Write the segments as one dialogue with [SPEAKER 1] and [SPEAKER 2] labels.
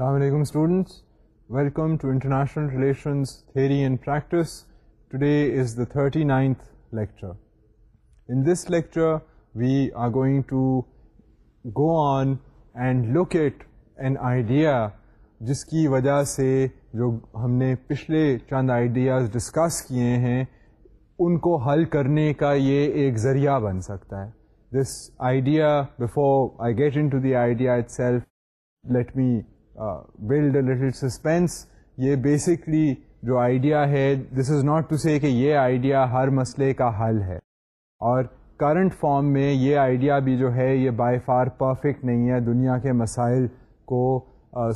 [SPEAKER 1] السلام علیکم students welcome to international relations theory and practice today is the thirty ninth lecture in this lecture we are going to go on and look at an idea جس کی وجہ سے جو ہم نے پچھلے چند آئیڈیاز ڈسکس کیے ہیں، ان کو حل کرنے کا یہ ایک ذریعہ بن سکتا ہے۔ This idea before I get into the idea itself let me build little suspense یہ بیسکلی جو آئیڈیا ہے دس از ناٹ ٹو سے کہ یہ آئیڈیا ہر مسئلے کا حل ہے. اور کرنٹ فارم میں یہ آئیڈیا بھی جو ہے، یہ بائی فار پرفیکٹ نہیں ہے دنیا کے مسائل کو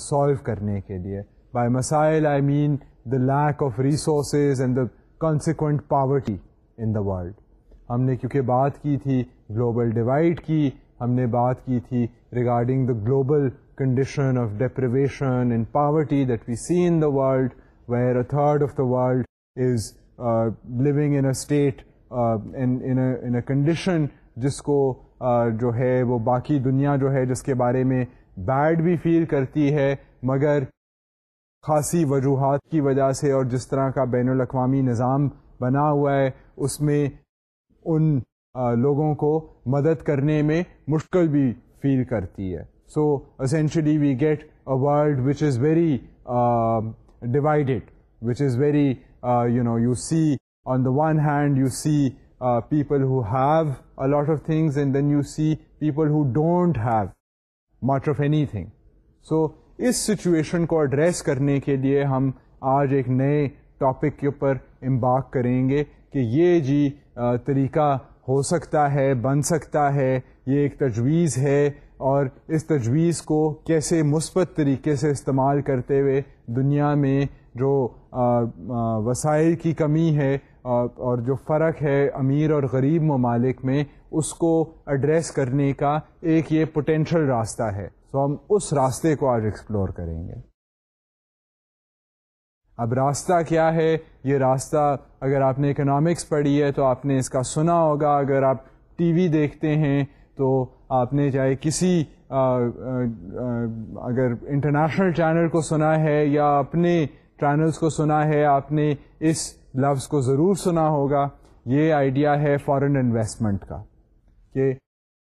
[SPEAKER 1] سالو کرنے کے لیے. بائی مسائل I mean the lack of resources and the consequent poverty in the world ہم نے کیونکہ بات کی تھی گلوبل ڈیوائڈ کی، ہم نے بات کی تھی regarding the global condition of deprivation and poverty that we see in the world, where a third of the world is uh, living in a state, uh, in a condition جس کو uh, جو ہے وہ باقی دنیا جو ہے جس کے بارے میں بیڈ بھی فیل کرتی ہے مگر خاصی وجوہات کی وجہ سے اور جس طرح کا بین الاقوامی نظام بنا ہوا ہے اس میں ان uh, لوگوں کو مدد کرنے میں مشکل بھی فیل کرتی ہے۔ So essentially we get a world which is very divided, which is very, you see on the one hand you see people who have a lot of things, and then you see people who don't have much of anything. So اس situation کو address کرنے کے لیے ہم آج ایک نئے topic کے اوپر امباک کریں گے کہ یہ جی طریقہ ہو سکتا ہے بن سکتا ہے یہ ایک تجویز ہے اور اس تجویز کو کیسے مثبت طریقے سے استعمال کرتے ہوئے دنیا میں جو وسائل کی کمی ہے اور جو فرق ہے امیر اور غریب ممالک میں، اس کو ایڈریس کرنے کا ایک یہ پوٹینشل راستہ ہے۔ تو ہم اس راستے کو آج ایکسپلور کریں گے۔ اب راستہ کیا ہے؟ یہ راستہ اگر آپ نے اکنامکس پڑھی ہے تو آپ نے اس کا سنا ہوگا۔ اگر آپ ٹی وی دیکھتے ہیں تو آپ نے چاہے کسی اگر انٹرنیشنل چینل کو سنا ہے یا اپنے چینلز کو سنا ہے، آپ نے اس لفظ کو ضرور سنا ہوگا۔ یہ آئیڈیا ہے فارن انویسٹمنٹ کا کہ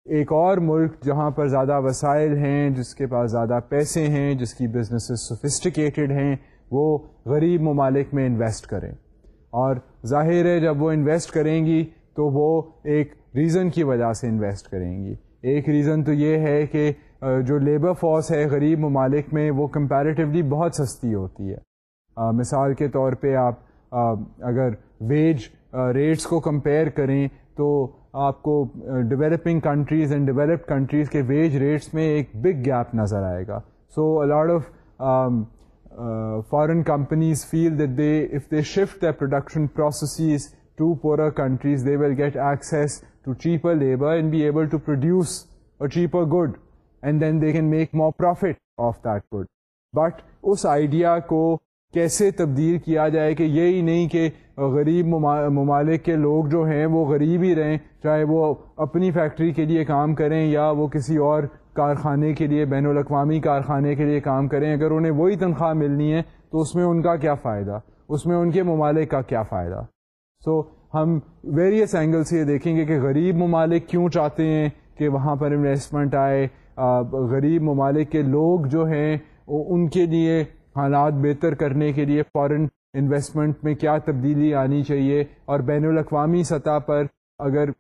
[SPEAKER 1] ایک اور ملک جہاں پر زیادہ وسائل ہیں، جس کے پاس زیادہ پیسے ہیں، جس کی بزنسز سوفسٹیکیٹڈ ہیں، وہ غریب ممالک میں انویسٹ کریں۔ اور ظاہر ہے جب وہ انویسٹ کریں گی تو وہ ایک ریزن کی وجہ سے انویسٹ کریں گی۔ ایک ریزن تو یہ ہے کہ جو لیبر فورس ہے غریب ممالک میں، وہ کمپیریٹیولی بہت سستی ہوتی ہے۔ مثال کے طور پہ آپ اگر ویج ریٹس کو کمپیئر کریں تو آپ کو developing countries and developed countries کے ویج ریٹس میں ایک بگ گیپ نظر آئے گا۔ So a lot of foreign companies feel that they if they shift the production processes to poorer countries they will get access to cheaper labour and be able to produce a cheaper good and then they can make more profit of that good but us idea کو کیسے تبدیل کیا جائے کہ یہی نہیں کہ غریب ممالک کے لوگ جو ہیں وہ غریب ہی رہیں، چاہے وہ اپنی فیکٹری کے لیے کام کریں یا وہ کسی اور کارخانے کے لیے، بین الاقوامی کارخانے کے لیے کام کریں، اگر انہیں وہی تنخواہ ملنی ہے تو اس میں ان کا کیا فائدہ؟ اس میں ان کے ممالک کا کیا فائدہ؟ سو so, ہم ویریس اینگل سے یہ دیکھیں گے کہ غریب ممالک کیوں چاہتے ہیں کہ وہاں پر انویسٹمنٹ آئے؟ غریب ممالک کے لوگ جو ہیں ان کے لیے حالات بہتر کرنے کے لیے فارن انویسٹمنٹ میں کیا تبدیلی آنی چاہیے؟ اور بین الاقوامی سطح پر اگر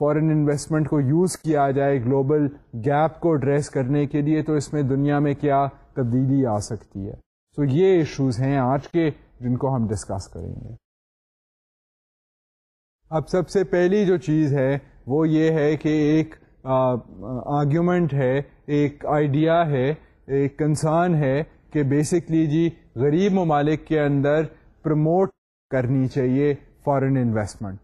[SPEAKER 1] فارن انویسٹمنٹ کو یوز کیا جائے گلوبل گیپ کو ایڈریس کرنے کے لیے تو اس میں دنیا میں کیا تبدیلی آ سکتی ہے؟ سو so یہ ایشوز ہیں آج کے جن کو ہم ڈسکس کریں گے۔ اب سب سے پہلی جو چیز ہے وہ یہ ہے کہ ایک آرگیومنٹ ہے، ایک آئیڈیا ہے، ایک کنسرن ہے کہ بیسکلی جی غریب ممالک کے اندر پروموٹ کرنی چاہیے فارن انویسٹمنٹ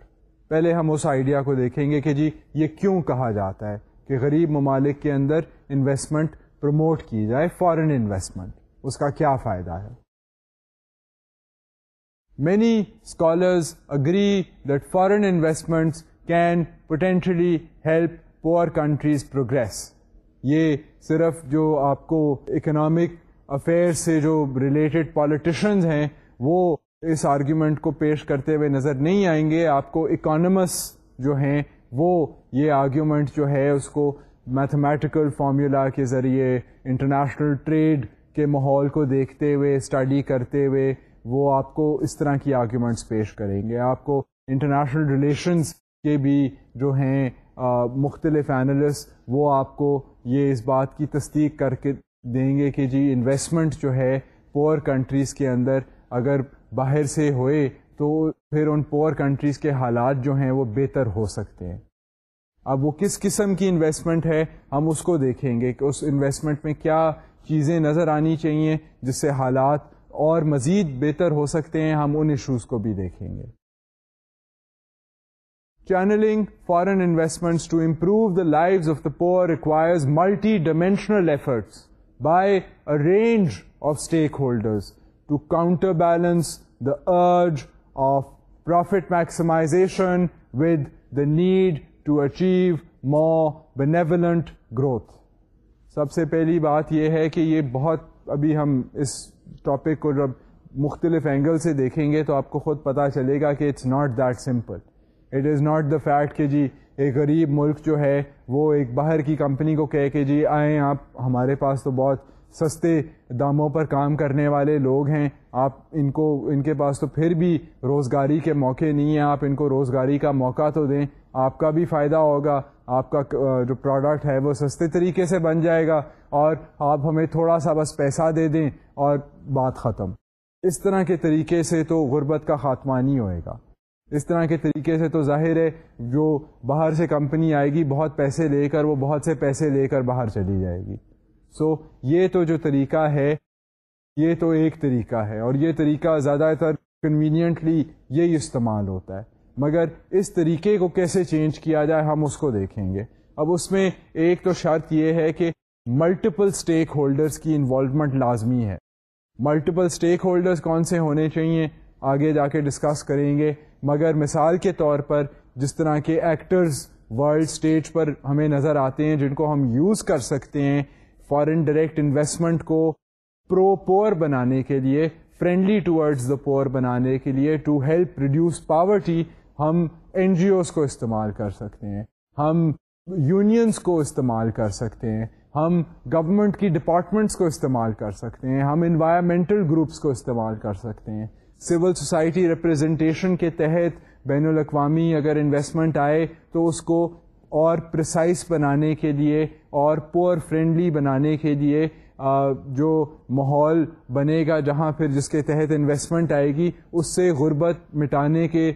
[SPEAKER 1] پہلے ہم اس آئیڈیا کو دیکھیں گے کہ جی یہ کیوں کہا جاتا ہے کہ غریب ممالک کے اندر انویسٹمنٹ پروموٹ کی جائے فارن انویسٹمنٹ اس کا کیا فائدہ ہے؟ Many scholars agree that foreign investments can potentially help poor countries progress یہ صرف جو آپ کو اکنامک افیئر سے جو ریلیٹڈ پالیٹیشنز ہیں وہ اس آرگیومنٹ کو پیش کرتے ہوئے نظر نہیں آئیں گے آپ کو اکانومس جو ہیں وہ یہ آرگیومنٹ جو ہے اس کو میتھمیٹیکل فارمولا کے ذریعے انٹرنیشنل ٹریڈ کے ماحول کو دیکھتے ہوئے اسٹڈی کرتے ہوئے وہ آپ کو اس طرح کی آرگیومنٹس پیش کریں گے۔ آپ کو انٹرنیشنل ریلیشنز کے بھی جو ہیں مختلف اینالسٹ وہ آپ کو یہ اس بات کی تصدیق کر کے دیں گے کہ جی انویسٹمنٹ جو ہے پور کنٹریز کے اندر اگر باہر سے ہوئے تو پھر ان پور کنٹریز کے حالات جو ہیں وہ بہتر ہو سکتے ہیں۔ اب وہ کس قسم کی انویسٹمنٹ ہے، ہم اس کو دیکھیں گے کہ اس انویسٹمنٹ میں کیا چیزیں نظر آنی چاہیے جس سے حالات اور مزید بہتر ہو سکتے ہیں، ہم ان ایشوز کو بھی دیکھیں گے۔ Channelling foreign investment to improve the life of the poor requires multidimensional efforts by a range of stakeholders to counterbalance the urge of profit maximisation with the need to achieve more benevolent growth سب سے پہلی بات یہ ہے کہ یہ بہت ابھی ہم اس ٹاپک کو جب مختلف اینگل سے دیکھیں گے تو آپ کو خود پتا چلے گا کہ it's not that simple it is not the fact کہ جی ایک غریب ملک جو ہے وہ ایک باہر کی کمپنی کو کہہ کہ جی آئیں آپ، ہمارے پاس تو بہت سستے داموں پر کام کرنے والے لوگ ہیں، آپ ان کو، ان کے پاس تو پھر بھی روزگاری کے موقع نہیں ہیں، آپ ان کو روزگاری کا موقع تو دیں۔ آپ کا بھی فائدہ ہوگا آپ کا جو پروڈکٹ ہے وہ سستے طریقے سے بن جائے گا اور آپ ہمیں تھوڑا سا بس پیسہ دے دیں اور بات ختم۔ اس طرح کے طریقے سے تو غربت کا خاتمہ نہیں ہوئے گا۔ اس طرح کے طریقے سے تو ظاہر ہے جو باہر سے کمپنی آئے گی بہت پیسے لے کر وہ بہت سے پیسے لے کر باہر چلی جائے گی۔ سو so, یہ تو جو طریقہ ہے یہ تو ایک طریقہ ہے اور یہ طریقہ زیادہ تر کنوینئنٹلی یہی استعمال ہوتا ہے۔ مگر اس طریقے کو کیسے چینج کیا جائے ہم اس کو دیکھیں گے۔ اب اس میں ایک تو شرط یہ ہے کہ ملٹیپل اسٹیک ہولڈرس کی انوالومنٹ لازمی ہے۔ ملٹیپل اسٹیک ہولڈرس کون سے ہونے چاہیے آگے جا کے ڈسکس کریں گے۔ مگر مثال کے طور پر جس طرح کے ایکٹرز ورلڈ اسٹیج پر ہمیں نظر آتے ہیں جن کو ہم یوز کر سکتے ہیں فارن ڈائریکٹ انویسٹمنٹ کو پرو پور بنانے کے لیے فرینڈلی ٹورڈز دا پور بنانے کے لیے ٹو ہیلپ ریڈیوس پاورٹی ہم این جی اوز کو استعمال کر سکتے ہیں، ہم یونینس کو استعمال کر سکتے ہیں، ہم گورنمنٹ کی ڈپارٹمنٹس کو استعمال کر سکتے ہیں، ہم انوائرمنٹل گروپس کو استعمال کر سکتے ہیں۔ سول سوسائٹی ریپرزنٹیشن کے تحت بین الاقوامی اگر انویسٹمنٹ آئے تو اس کو اور پرسائز بنانے کے لیے اور پور فرینڈلی بنانے کے لیے جو ماحول بنے گا جہاں پھر جس کے تحت انویسٹمنٹ آئے گی، اس سے غربت مٹانے کے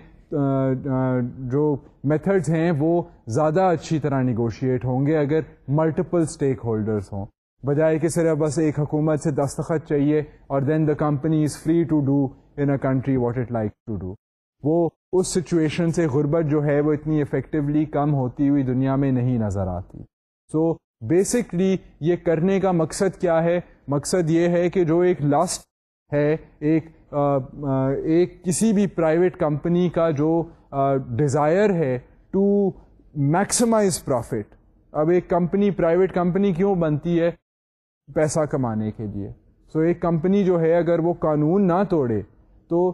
[SPEAKER 1] جو میتھڈز ہیں وہ زیادہ اچھی طرح نیگوشیٹ ہوں گے اگر ملٹیپل اسٹیک ہولڈرس ہوں۔ بجائے کہ صرف بس ایک حکومت سے دستخط چاہیے اور then the company is free to do in a country what it like to do وہ اس سچویشن سے غربت جو ہے وہ اتنی افیکٹولی کم ہوتی ہوئی دنیا میں نہیں نظر آتی۔ سو so, بیسکلی یہ کرنے کا مقصد کیا ہے؟ مقصد یہ ہے کہ جو ایک لاسٹ ہے ایک ایک کسی بھی پرائیویٹ کمپنی کا جو ڈیزائر ہے ٹو میکسیمائز پروفٹ اب ایک کمپنی پرائیویٹ کمپنی کیوں بنتی ہے؟ پیسہ کمانے کے لیے. سو so ایک کمپنی جو ہے، اگر وہ قانون نہ توڑے، تو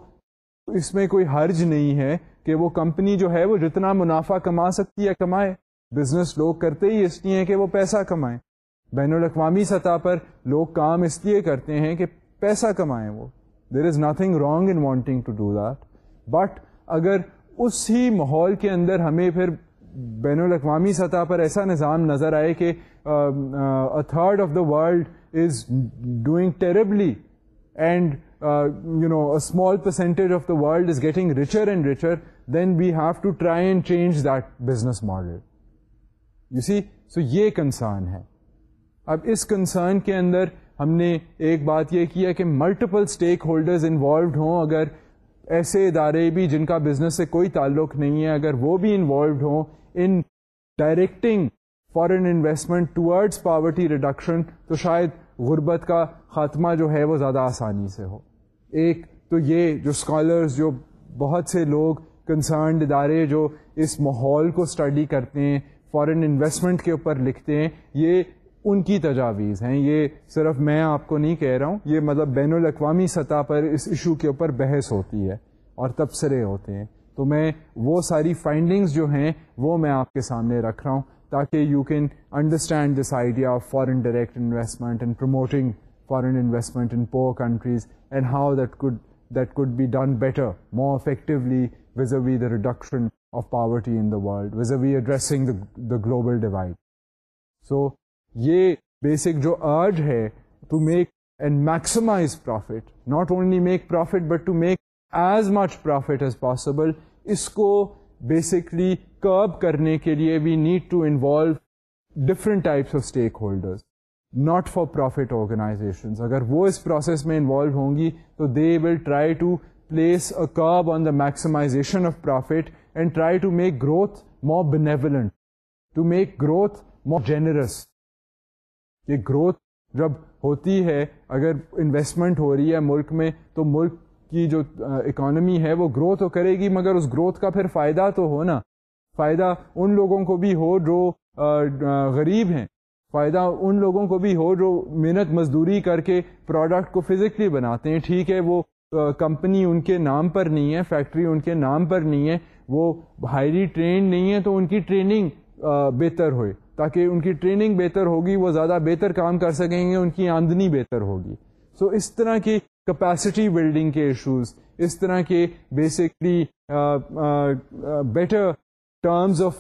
[SPEAKER 1] اس میں کوئی حرج نہیں ہے کہ وہ کمپنی جو ہے، وہ جتنا منافع کما سکتی ہے، کمائے. بزنس لوگ کرتے ہی اس لیے کہ وہ پیسہ کمائیں. بین الاقوامی سطح پر لوگ کام اس لیے کرتے ہیں کہ پیسہ کمائیں وہ. There is nothing wrong in wanting to do that but اگر اسی ماحول کے اندر ہمیں پھر بین الاقوامی سطح پر ایسا نظام نظر آئے کہ third of the world is doing terribly and you know small percentage of the world is getting richer and richer then we have to try and change that business model you see so یہ concern ہے. اب اس concern کے اندر ہم نے ایک بات یہ کیا کہ ملٹیپل اسٹیک ہولڈرز انوالوڈ ہوں، اگر ایسے ادارے بھی جن کا بزنس سے کوئی تعلق نہیں ہے، اگر وہ بھی انوالوڈ ہوں in directing foreign investment towards poverty reduction تو شاید غربت کا خاتمہ جو ہے وہ زیادہ آسانی سے ہو۔ ایک تو یہ جو اسکالرز جو بہت سے لوگ کنسرنڈ ادارے جو اس ماحول کو اسٹڈی کرتے ہیں فارن انویسٹمنٹ کے اوپر لکھتے ہیں، یہ ان کی تجاویز ہیں۔ یہ صرف میں آپ کو نہیں کہہ رہا ہوں، یہ مطلب بین الاقوامی سطح پر اس ایشو کے اوپر بحث ہوتی ہے اور تبصرے ہوتے ہیں۔ تو میں وہ ساری فائنڈنگز جو ہیں، وہ میں آپ کے سامنے رکھ رہا ہوں تاکہ you can understand this idea of foreign direct investment and promoting foreign investment in poor countries and how that could that could be done better more effectively vis a vis the reduction of poverty in the world vis a vis addressing the global divide so یہ basic جو urge ہے to make and maximise profit not only make profit but to make as much profit as possible اس کو basically curb کرنے کے لیے we need to involve different types of stakeholders not for profit organisation اگر وہ اس process میں involve ہوں گی تو they will try to place a curb on the maximisation of profit and try to make growth more benevolent to make growth more generous یہ growth جب ہوتی ہے، اگر انویسٹمنٹ ہو رہی ہے ملک میں، تو ملک کی جو اکانومی ہے، وہ گروتھ تو کرے گی، مگر اس گروتھ کا پھر فائدہ تو ہو نا۔ فائدہ ان لوگوں کو بھی ہو جو غریب ہیں۔ فائدہ ان لوگوں کو بھی ہو جو محنت مزدوری کر کے پروڈکٹ کو فزیکلی بناتے ہیں۔ ٹھیک ہے، وہ کمپنی ان کے نام پر نہیں ہے فیکٹری ان کے نام پر نہیں ہے، وہ ہائیلی ٹرینڈ نہیں ہے، تو ان کی ٹریننگ بہتر ہوئے۔ تاکہ ان کی ٹریننگ بہتر ہوگی وہ زیادہ بہتر کام کر سکیں گے ان کی آمدنی بہتر ہوگی۔ سو so, اس طرح کی کیپیسٹی بلڈنگ کے ایشوز اس طرح کے basically better terms of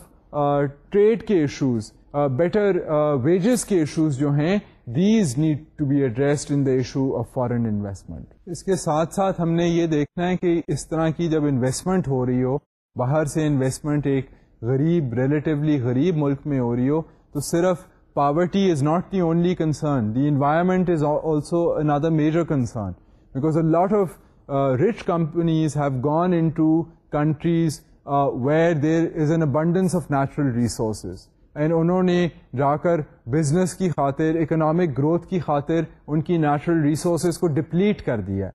[SPEAKER 1] trade کے ایشوز بیٹر ویجز کے ایشوز جو ہیں these need to be addressed in the issue of foreign investment اس کے ساتھ ساتھ ہم نے یہ دیکھنا ہے کہ اس طرح کی جب انویسٹمنٹ ہو رہی ہو باہر سے انویسٹمنٹ ایک غریب ریلیٹیولی غریب ملک میں ہو رہی ہو، تو صرف poverty is not the only concern the environment is also another major concern because a lot of rich companies have gone in to countries where there is an abundance of natural resources and انہوں نے جا کر business کی خاطر economic growth کی خاطر ان کی natural resources کو ڈپلیٹ کر دیا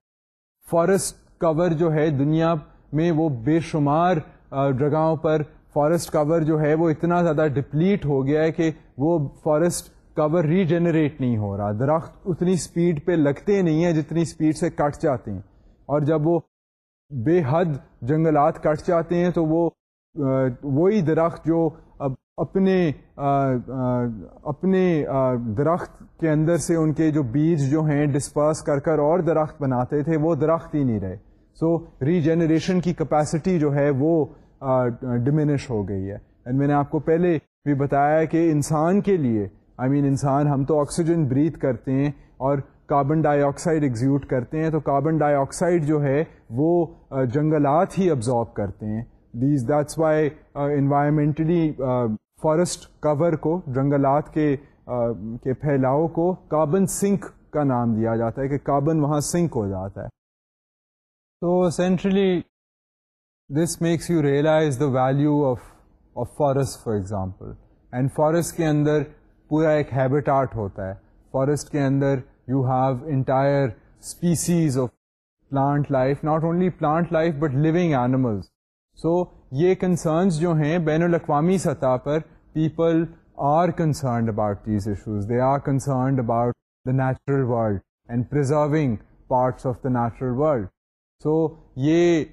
[SPEAKER 1] فارسٹ کور جو ہے دنیا میں وہ بے شمار uh, جگہوں پر فارسٹ کور جو ہے وہ اتنا زیادہ ڈپلیٹ ہو گیا ہے کہ وہ فارسٹ کور ریجنریٹ نہیں ہو رہا۔ درخت اتنی اسپیڈ پہ لگتے نہیں ہیں جتنی اسپیڈ سے کٹ جاتے ہیں۔ اور جب وہ بے حد جنگلات کٹ جاتے ہیں تو وہ وہی درخت جو اپنے اپنے درخت کے اندر سے ان کے جو بیج جو ہیں ڈسپرس کر کر اور درخت بناتے تھے، وہ درخت ہی نہیں رہے۔ سو ریجنریشن کی کیپیسٹی جو ہے وہ ڈمینش ہو گئی ہے۔ اینڈ میں نے آپ کو پہلے بھی بتایا کہ انسان کے لیے آئی مین انسان، ہم تو آکسیجن بریتھ کرتے ہیں اور کاربن ڈائی آکسائڈ ایگزیوٹ کرتے ہیں، تو کاربن ڈائی آکسائڈ جو ہے، وہ جنگلات ہی ابزارب کرتے ہیں۔ These that's why environmentally forest cover کو، جنگلات کے کے پھیلاؤ کو کاربن سنک کا نام دیا جاتا ہے، کہ کاربن وہاں سنک ہو جاتا ہے۔ تو centrally this makes you realise the value of of forest for example and forest کے اندر پورا ایک ہیبٹ آرٹ ہوتا ہے فارسٹ کے اندر you have entire species of plant life not only plant life but living animals so یہ concerns جو ہیں بین الاقوامی سطح پر people are concerned about these issues they are concerned about the natural world and preserving parts of the natural world so یہ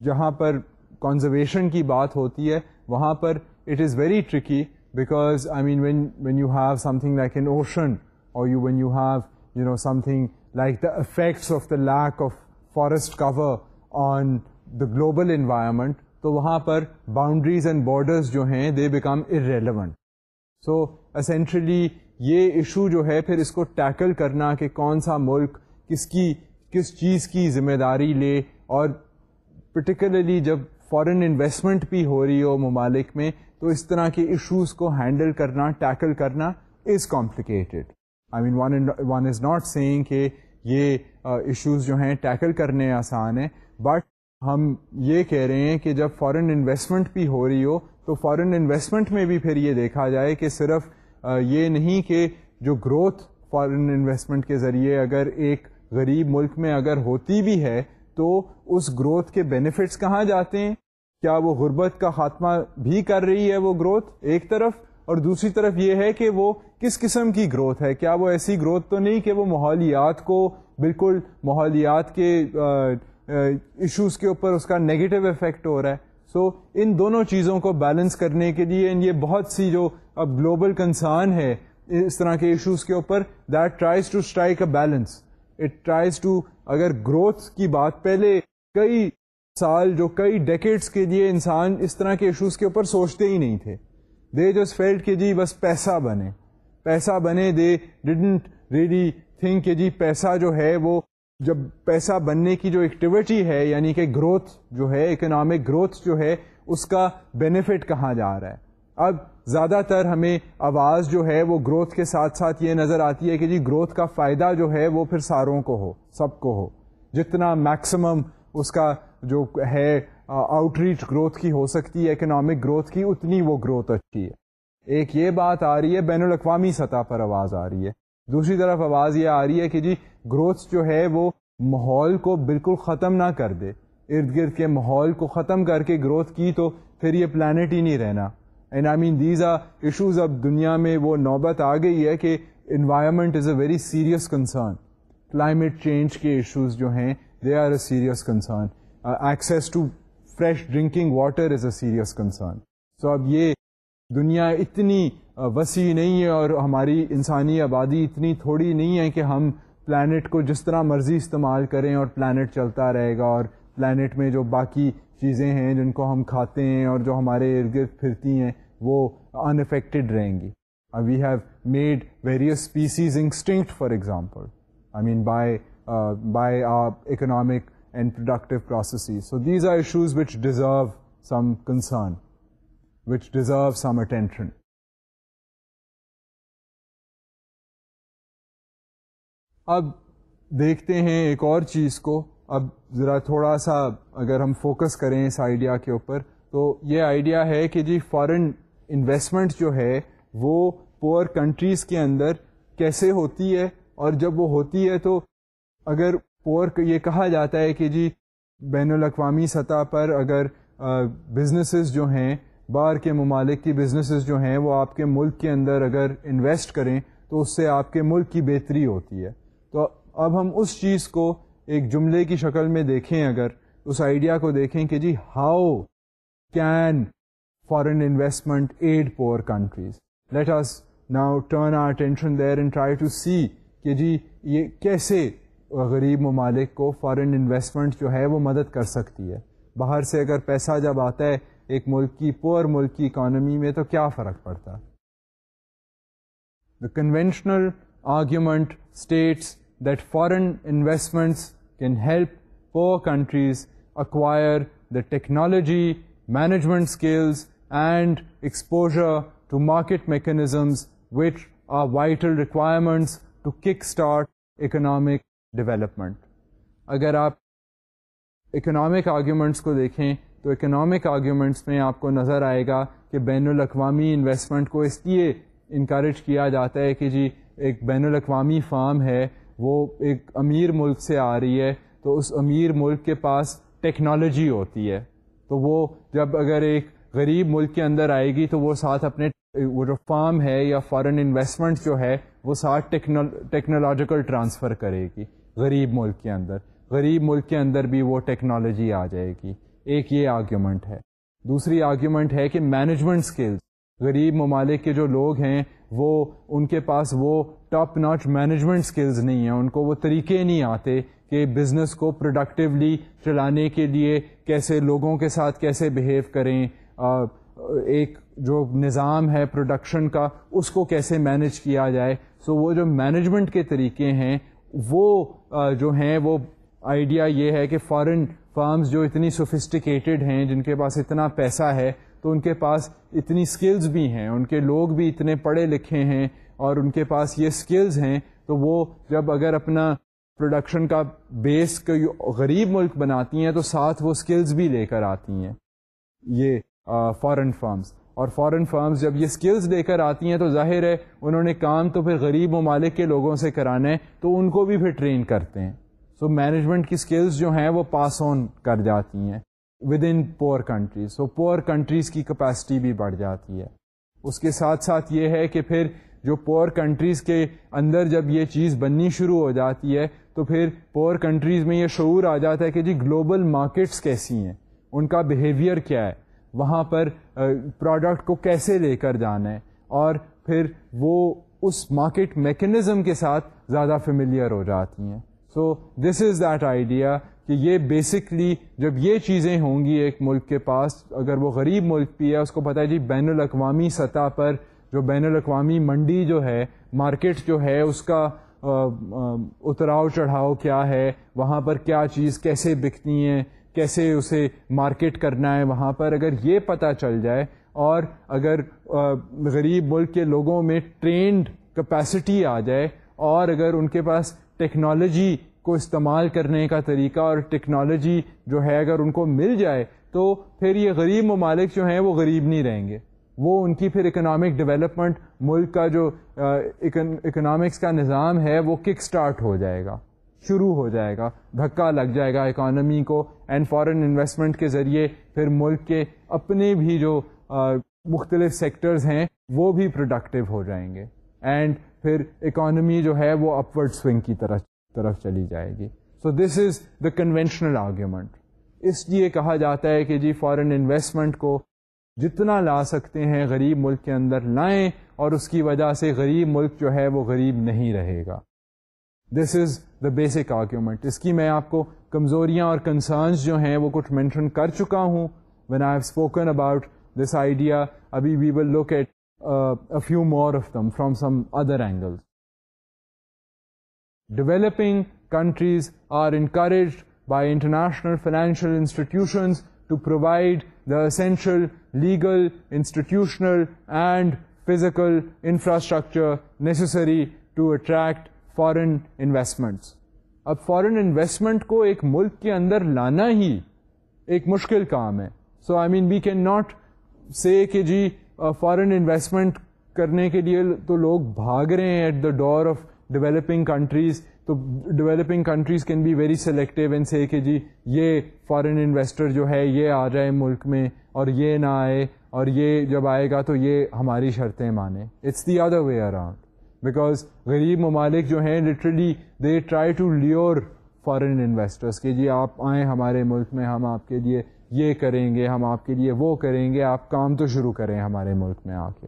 [SPEAKER 1] جہاں پر conservation کی بات ہوتی ہے، وہاں پر it is very tricky because I mean when when you have something like an ocean اور you when you have you know something like the effects of the lack of forest cover on the global environment تو وہاں پر boundaries and borders جو ہیں they become irrelevant so essentially یہ issue جو ہے، پھر اس کو ٹیکل کرنا کہ کون سا ملک کس کی، کس چیز کی ذمہ داری لے اور پرٹیکولرلی جب فارن انویسٹمنٹ بھی ہو رہی ہو ممالک میں تو اس طرح کے ایشوز کو ہینڈل کرنا ٹیکل کرنا is complicated I mean one is not seeing کہ یہ ایشوز uh, جو ہیں ٹیکل کرنے آسان ہیں بٹ ہم یہ کہہ رہے ہیں کہ جب فارن انویسٹمنٹ بھی ہو رہی ہو تو فارن انویسٹمنٹ میں بھی پھر یہ دیکھا جائے کہ صرف uh, یہ نہیں کہ جو گروتھ فارن انویسٹمنٹ کے ذریعے اگر ایک غریب ملک میں اگر ہوتی بھی ہے تو اس گروتھ کے بینیفٹس کہاں جاتے ہیں؟ کیا وہ غربت کا خاتمہ بھی کر رہی ہے وہ گروتھ ایک طرف؟ اور دوسری طرف یہ ہے کہ وہ کس قسم کی گروتھ ہے؟ کیا وہ ایسی گروتھ تو نہیں کہ وہ ماحولیات کو بالکل ماحولیات کے ایشوز کے اوپر اس کا نگیٹو افیکٹ ہو رہا ہے؟ سو ان دونوں چیزوں کو بیلنس کرنے کے لیے یہ بہت سی جو اب گلوبل کنسرن ہے، اس طرح کے ایشوز کے اوپر that tries to strike a balance it tries to اگر گروتھ کی بات پہلے کئی سال جو کئی ڈیکٹس کے لیے انسان اس طرح کے ایشوز کے اوپر سوچتے ہی نہیں تھے۔ دے جس فیلڈ کہ جی بس پیسہ بنے۔ پیسہ بنے دے ڈنٹ ریلی تھنک کہ جی پیسہ جو ہے وہ جب پیسہ بننے کی جو ایکٹیویٹی ہے یعنی کہ گروتھ جو ہے اکنامک گروتھ جو ہے، اس کا بینیفٹ کہاں جا رہا ہے۔ اب زیادہ تر ہمیں آواز جو ہے وہ گروتھ کے ساتھ ساتھ یہ نظر آتی ہے کہ جی گروتھ کا فائدہ جو ہے وہ پھر ساروں کو ہو، سب کو ہو۔ جتنا میکسیمم اس کا جو ہے آؤٹ ریچ گروتھ کی ہو سکتی ہے اکنامک گروتھ کی، اتنی وہ گروتھ اچھی ہے۔ ایک یہ بات آ رہی ہے، بین الاقوامی سطح پر آواز آ رہی ہے۔ دوسری طرف آواز یہ آ رہی ہے کہ جی گروتھ جو ہے وہ ماحول کو بالکل ختم نہ کر دے۔ ارد گرد کے ماحول کو ختم کر کے گروتھ کی تو پھر یہ پلانٹ ہی نہیں رہنا۔ And I mean these are issues اب دنیا میں وہ نوبت آ گئی ہے کہ environment is a very serious concern climate change کے ایشوز جو ہیں they are a serious concern access to fresh drinking water is a serious concern so اب یہ دنیا اتنی وسیع نہیں ہے اور ہماری انسانی آبادی اتنی تھوڑی نہیں ہے کہ ہم پلانٹ کو جس طرح مرضی استعمال کریں اور پلانٹ چلتا رہے گا اور پلانٹ میں جو باقی چیزیں ہیں جن کو ہم کھاتے ہیں اور جو ہمارے ارد گرد پھرتی ہیں، وہ انفیکٹڈ رہیں گی۔ We have made various species instinct for example I mean by by economic and productive processes so these are issues which deserve some concern which deserve some attention اب دیکھتے ہیں ایک اور چیز کو۔ اب ذرا تھوڑا سا اگر ہم فوکس کریں اس آئیڈیا کے اوپر، تو یہ آئیڈیا ہے کہ جی فارن انویسٹمنٹ جو ہے، وہ پور کنٹریز کے اندر کیسے ہوتی ہے؟ اور جب وہ ہوتی ہے تو اگر پور یہ کہا جاتا ہے کہ جی بین الاقوامی سطح پر اگر بزنسز جو ہیں، باہر کے ممالک کی بزنسز جو ہیں، وہ آپ کے ملک کے اندر اگر انویسٹ کریں تو اس سے آپ کے ملک کی بہتری ہوتی ہے۔ تو اب ہم اس چیز کو ایک جملے کی شکل میں دیکھیں اگر، اس آئیڈیا کو دیکھیں کہ جی how can foreign investment aid poor countries let us now turn our attention there and try to see کہ جی یہ کیسے غریب ممالک کو فارن انویسٹمنٹ جو ہے وہ مدد کر سکتی ہے؟ باہر سے اگر پیسہ جب آتا ہے ایک ملک کی پور ملک کی اکانومی میں تو کیا فرق پڑتا؟ The conventional argument states that foreign investments can help poor countries acquire the technology management skills and exposure to market mechanisms which are vital requirements to kick start economic development اگر آپ economic arguments کو دیکھیں تو economic arguments میں آپ کو نظر آئے گا کہ بین الاقوامی انویسٹمنٹ کو اس لیے انکریج کیا جاتا ہے کہ جی ایک بین الاقوامی فارم ہے وہ ایک امیر ملک سے آ رہی ہے، تو اس امیر ملک کے پاس ٹیکنالوجی ہوتی ہے۔ تو وہ جب اگر ایک غریب ملک کے اندر آئے گی، تو وہ ساتھ اپنے وہ جو فارم ہے یا فارن انویسٹمنٹ جو ہے، وہ ساتھ ٹیکنالوجیکل ٹرانسفر کرے گی غریب ملک کے اندر۔ غریب ملک کے اندر بھی وہ ٹیکنالوجی آ جائے گی۔ ایک یہ آرگیومنٹ ہے۔ دوسری آرگیومنٹ ہے کہ مینجمنٹ اسکلز غریب ممالک کے جو لوگ ہیں وہ ان کے پاس وہ ٹاپ ناچ مینجمنٹ اسکلز نہیں ہیں، ان کو وہ طریقے نہیں آتے کہ بزنس کو پروڈکٹیولی چلانے کے لیے کیسے لوگوں کے ساتھ کیسے بہیو کریں ایک جو نظام ہے پروڈکشن کا، اس کو کیسے مینج کیا جائے۔ سو so وہ جو مینجمنٹ کے طریقے ہیں، وہ جو ہیں، وہ آئیڈیا یہ ہے کہ فارن فارمز جو اتنی سوفسٹیکیٹڈ ہیں، جن کے پاس اتنا پیسہ ہے تو ان کے پاس اتنی سکلز بھی ہیں، ان کے لوگ بھی اتنے پڑھے لکھے ہیں اور ان کے پاس یہ سکلز ہیں، تو وہ جب اگر اپنا پروڈکشن کا بیس کوئی غریب ملک بناتی ہیں، تو ساتھ وہ سکلز بھی لے کر آتی ہیں۔ یہ فارن فارمز اور فارن فارمز جب یہ سکلز لے کر آتی ہیں، تو ظاہر ہے انہوں نے کام تو پھر غریب ممالک کے لوگوں سے کرانا ہے، تو ان کو بھی پھر ٹرین کرتے ہیں۔ سو so مینجمنٹ کی سکلز جو ہیں، وہ پاس آن کر جاتی ہیں۔ With in poor countries so poor countries کی کیپیسٹی بھی بڑھ جاتی ہے۔ اس کے ساتھ ساتھ یہ ہے کہ پھر جو پور کنٹریز کے اندر جب یہ چیز بننی شروع ہو جاتی ہے، تو پھر پور کنٹریز میں یہ شعور آ جاتا ہے کہ جی گلوبل مارکیٹس کیسی ہیں؟ ان کا بیہیویئر کیا ہے؟ وہاں پر پروڈکٹ کو کیسے لے کر جانا ہے؟ اور پھر وہ اس مارکیٹ میکنزم کے ساتھ زیادہ فیملیئر ہو جاتی ہیں۔ سو دس از دیٹ آئیڈیا کہ یہ بیسکلی جب یہ چیزیں ہوں گی ایک ملک کے پاس، اگر وہ غریب ملک بھی ہے، اس کو پتہ ہے جی بین الاقوامی سطح پر جو بین الاقوامی منڈی جو ہے، مارکیٹ جو ہے، اس کا اتراؤ چڑھاؤ کیا ہے، وہاں پر کیا چیز کیسے بکتی ہیں، کیسے اسے مارکیٹ کرنا ہے وہاں پر، اگر یہ پتہ چل جائے، اور اگر غریب ملک کے لوگوں میں ٹرینڈ کیپیسٹی آ جائے، اور اگر ان کے پاس ٹیکنالوجی کو استعمال کرنے کا طریقہ اور ٹیکنالوجی جو ہے اگر ان کو مل جائے تو پھر یہ غریب ممالک جو ہیں وہ غریب نہیں رہیں گے۔ وہ ان کی پھر اکنامک ڈیولپمنٹ ملک کا جو اکنامکس کا نظام ہے وہ کک سٹارٹ ہو جائے گا، شروع ہو جائے گا، دھکا لگ جائے گا اکانومی کو اینڈ فارن انویسٹمنٹ کے ذریعے پھر ملک کے اپنے بھی جو مختلف سیکٹرز ہیں وہ بھی پروڈکٹیو ہو جائیں گے۔ اینڈ پھر اکانومی جو ہے وہ اپورڈ سوئنگ کی طرف طرف چلی جائے گی۔ So this is the conventional argument اس لیے کہا جاتا ہے کہ جی فارن انویسٹمنٹ کو جتنا لا سکتے ہیں غریب ملک کے اندر لائیں اور اس کی وجہ سے غریب ملک جو ہے وہ غریب نہیں رہے گا۔ دس از دا بیسک آرگیومنٹ اس کی میں آپ کو کمزوریاں اور کنسرنس جو ہیں وہ کچھ مینشن کر چکا ہوں۔ When I have spoken about this idea ابھی we will look at few more of them from some other angle developing countries are encouraged by international financial institutions to provide the essential legal institutional and physical infrastructure necessary to attract foreign investments اب foreign investment کو ایک ملک کے اندر لانا ہی ایک مشکل کام ہے۔ سو آئی مین we can not سے کہ جی فارن انویسٹمنٹ کرنے کے لیے تو لوگ بھاگ رہے ہیں at the door of developing countries تو developing countries can be very selective and سے کہ جی یہ فارن انویسٹر جو ہے یہ آ جائے ملک میں اور یہ نہ آئے اور یہ جب آئے گا تو یہ ہماری شرطیں مانے۔ It's the other way around because غریب ممالک جو ہیں literally they try to lure foreign investors کہ جی آپ آئیں ہمارے ملک میں ہم آپ کے لیے یہ کریں گے ہم آپ کے لیے وہ کریں گے آپ کام تو شروع کریں ہمارے ملک میں آ کے۔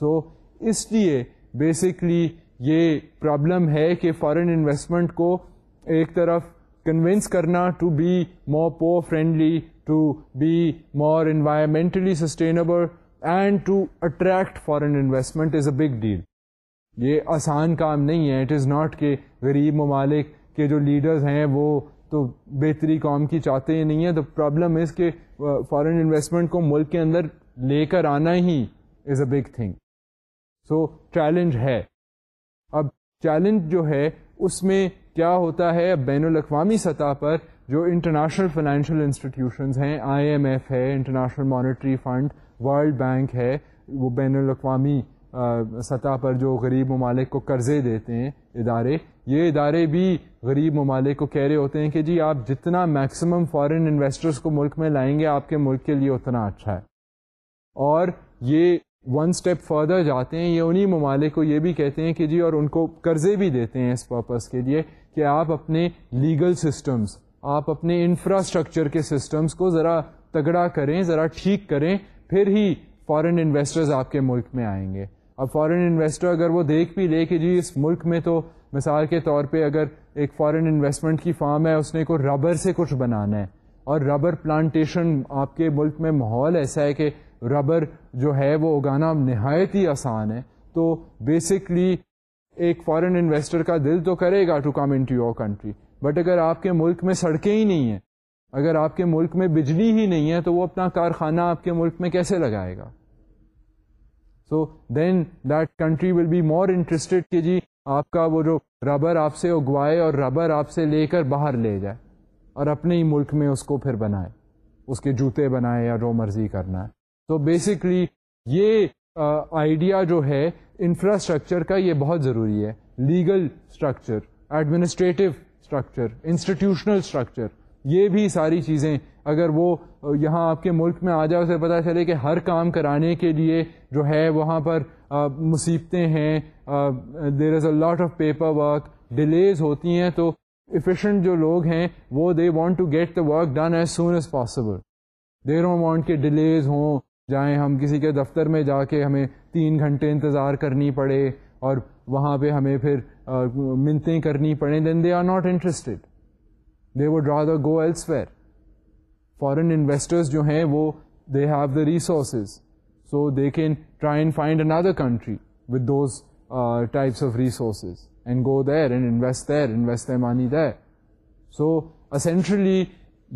[SPEAKER 1] سو so, اس لیے بیسکلی یہ پرابلم ہے کہ فارن انویسٹمنٹ کو ایک طرف کنوینس کرنا to be more poor friendly to be more environmentally sustainable and to attract foreign investment is a big deal یہ آسان کام نہیں ہے. اٹ از ناٹ کہ غریب ممالک کے جو لیڈرز ہیں وہ تو بہتری قوم کی چاہتے ہی نہیں ہیں. تو پرابلم از کہ فارن انویسٹمنٹ کو ملک کے اندر لے کر آنا ہی is a big thing so challenge ہے. اب چیلنج جو ہے، اس میں کیا ہوتا ہے؟ بین الاقوامی سطح پر جو انٹرنیشنل فائنینشیل انسٹیٹیوشنز ہیں، آئی ایم ایف ہے، international monetary fund, world bank ہے، وہ بین الاقوامی سطح پر جو غریب ممالک کو قرضے دیتے ہیں، ادارے، یہ ادارے بھی غریب ممالک کو کہہ رہے ہوتے ہیں کہ جی آپ جتنا میکسیمم فارن انویسٹرس کو ملک میں لائیں گے، آپ کے ملک کے لیے اتنا اچھا ہے۔ اور یہ ون اسٹیپ فردر جاتے ہیں، یہ انہیں ممالک کو یہ بھی کہتے ہیں کہ جی اور ان کو قرضے بھی دیتے ہیں اس پرپز کے لیے کہ آپ اپنے لیگل سسٹمز آپ اپنے انفراسٹرکچر کے سسٹمز کو ذرا تگڑا کریں، ذرا ٹھیک کریں، پھر ہی فارن انویسٹرز آپ کے ملک میں آئیں گے۔ اب فارن انویسٹر اگر وہ دیکھ بھی لے کہ جی اس ملک میں تو مثال کے طور پہ اگر ایک فارن انویسٹمنٹ کی فارم ہے، اس نے کوئی ربر سے کچھ بنانا ہے۔ اور ربر پلانٹیشن آپ کے ملک میں ماحول ایسا ہے کہ ربر جو ہے وہ اگانا نہایت ہی آسان ہے۔ تو بیسکلی ایک فارن انویسٹر کا دل تو کرے گا to come into your country but اگر آپ کے ملک میں سڑکیں ہی نہیں ہیں، اگر آپ کے ملک میں بجلی ہی نہیں ہے، تو وہ اپنا کارخانہ آپ کے ملک میں کیسے لگائے گا؟ So then that country will be more interested کہ جی آپ کا وہ جو ربر آپ سے اگوائے اور ربر آپ سے لے کر باہر لے جائے اور اپنے ہی ملک میں اس کو پھر بنائے، اس کے جوتے بنائے یا جو مرضی کرنا ہے۔ تو بیسکلی یہ آئیڈیا جو ہے انفراسٹرکچر کا یہ بہت ضروری ہے۔ Legal structure administrative structure institutional structure یہ بھی ساری چیزیں۔ اگر وہ یہاں آپ کے ملک میں آ جائے اسے پتہ چلے کہ ہر کام کرانے کے لیے جو ہے وہاں پر مصیبتیں ہیں there is a lot of paperwork delays ہوتی ہیں تو ایفیشینٹ جو لوگ ہیں وہ they want to get the work done as soon as possible they don't want کے ڈیلیز ہوں۔ جائیں، ہم کسی کے دفتر میں جا کے ہمیں تین گھنٹے انتظار کرنی پڑے اور وہاں پہ ہمیں پھر منتیں کرنی پڑیں then they are not interested they would ڈرا دا go elsewhere foreign investors جو ہیں، وہ they have the resources so they can try and find another country with those types of resources and go there and invest there invest money there so essentially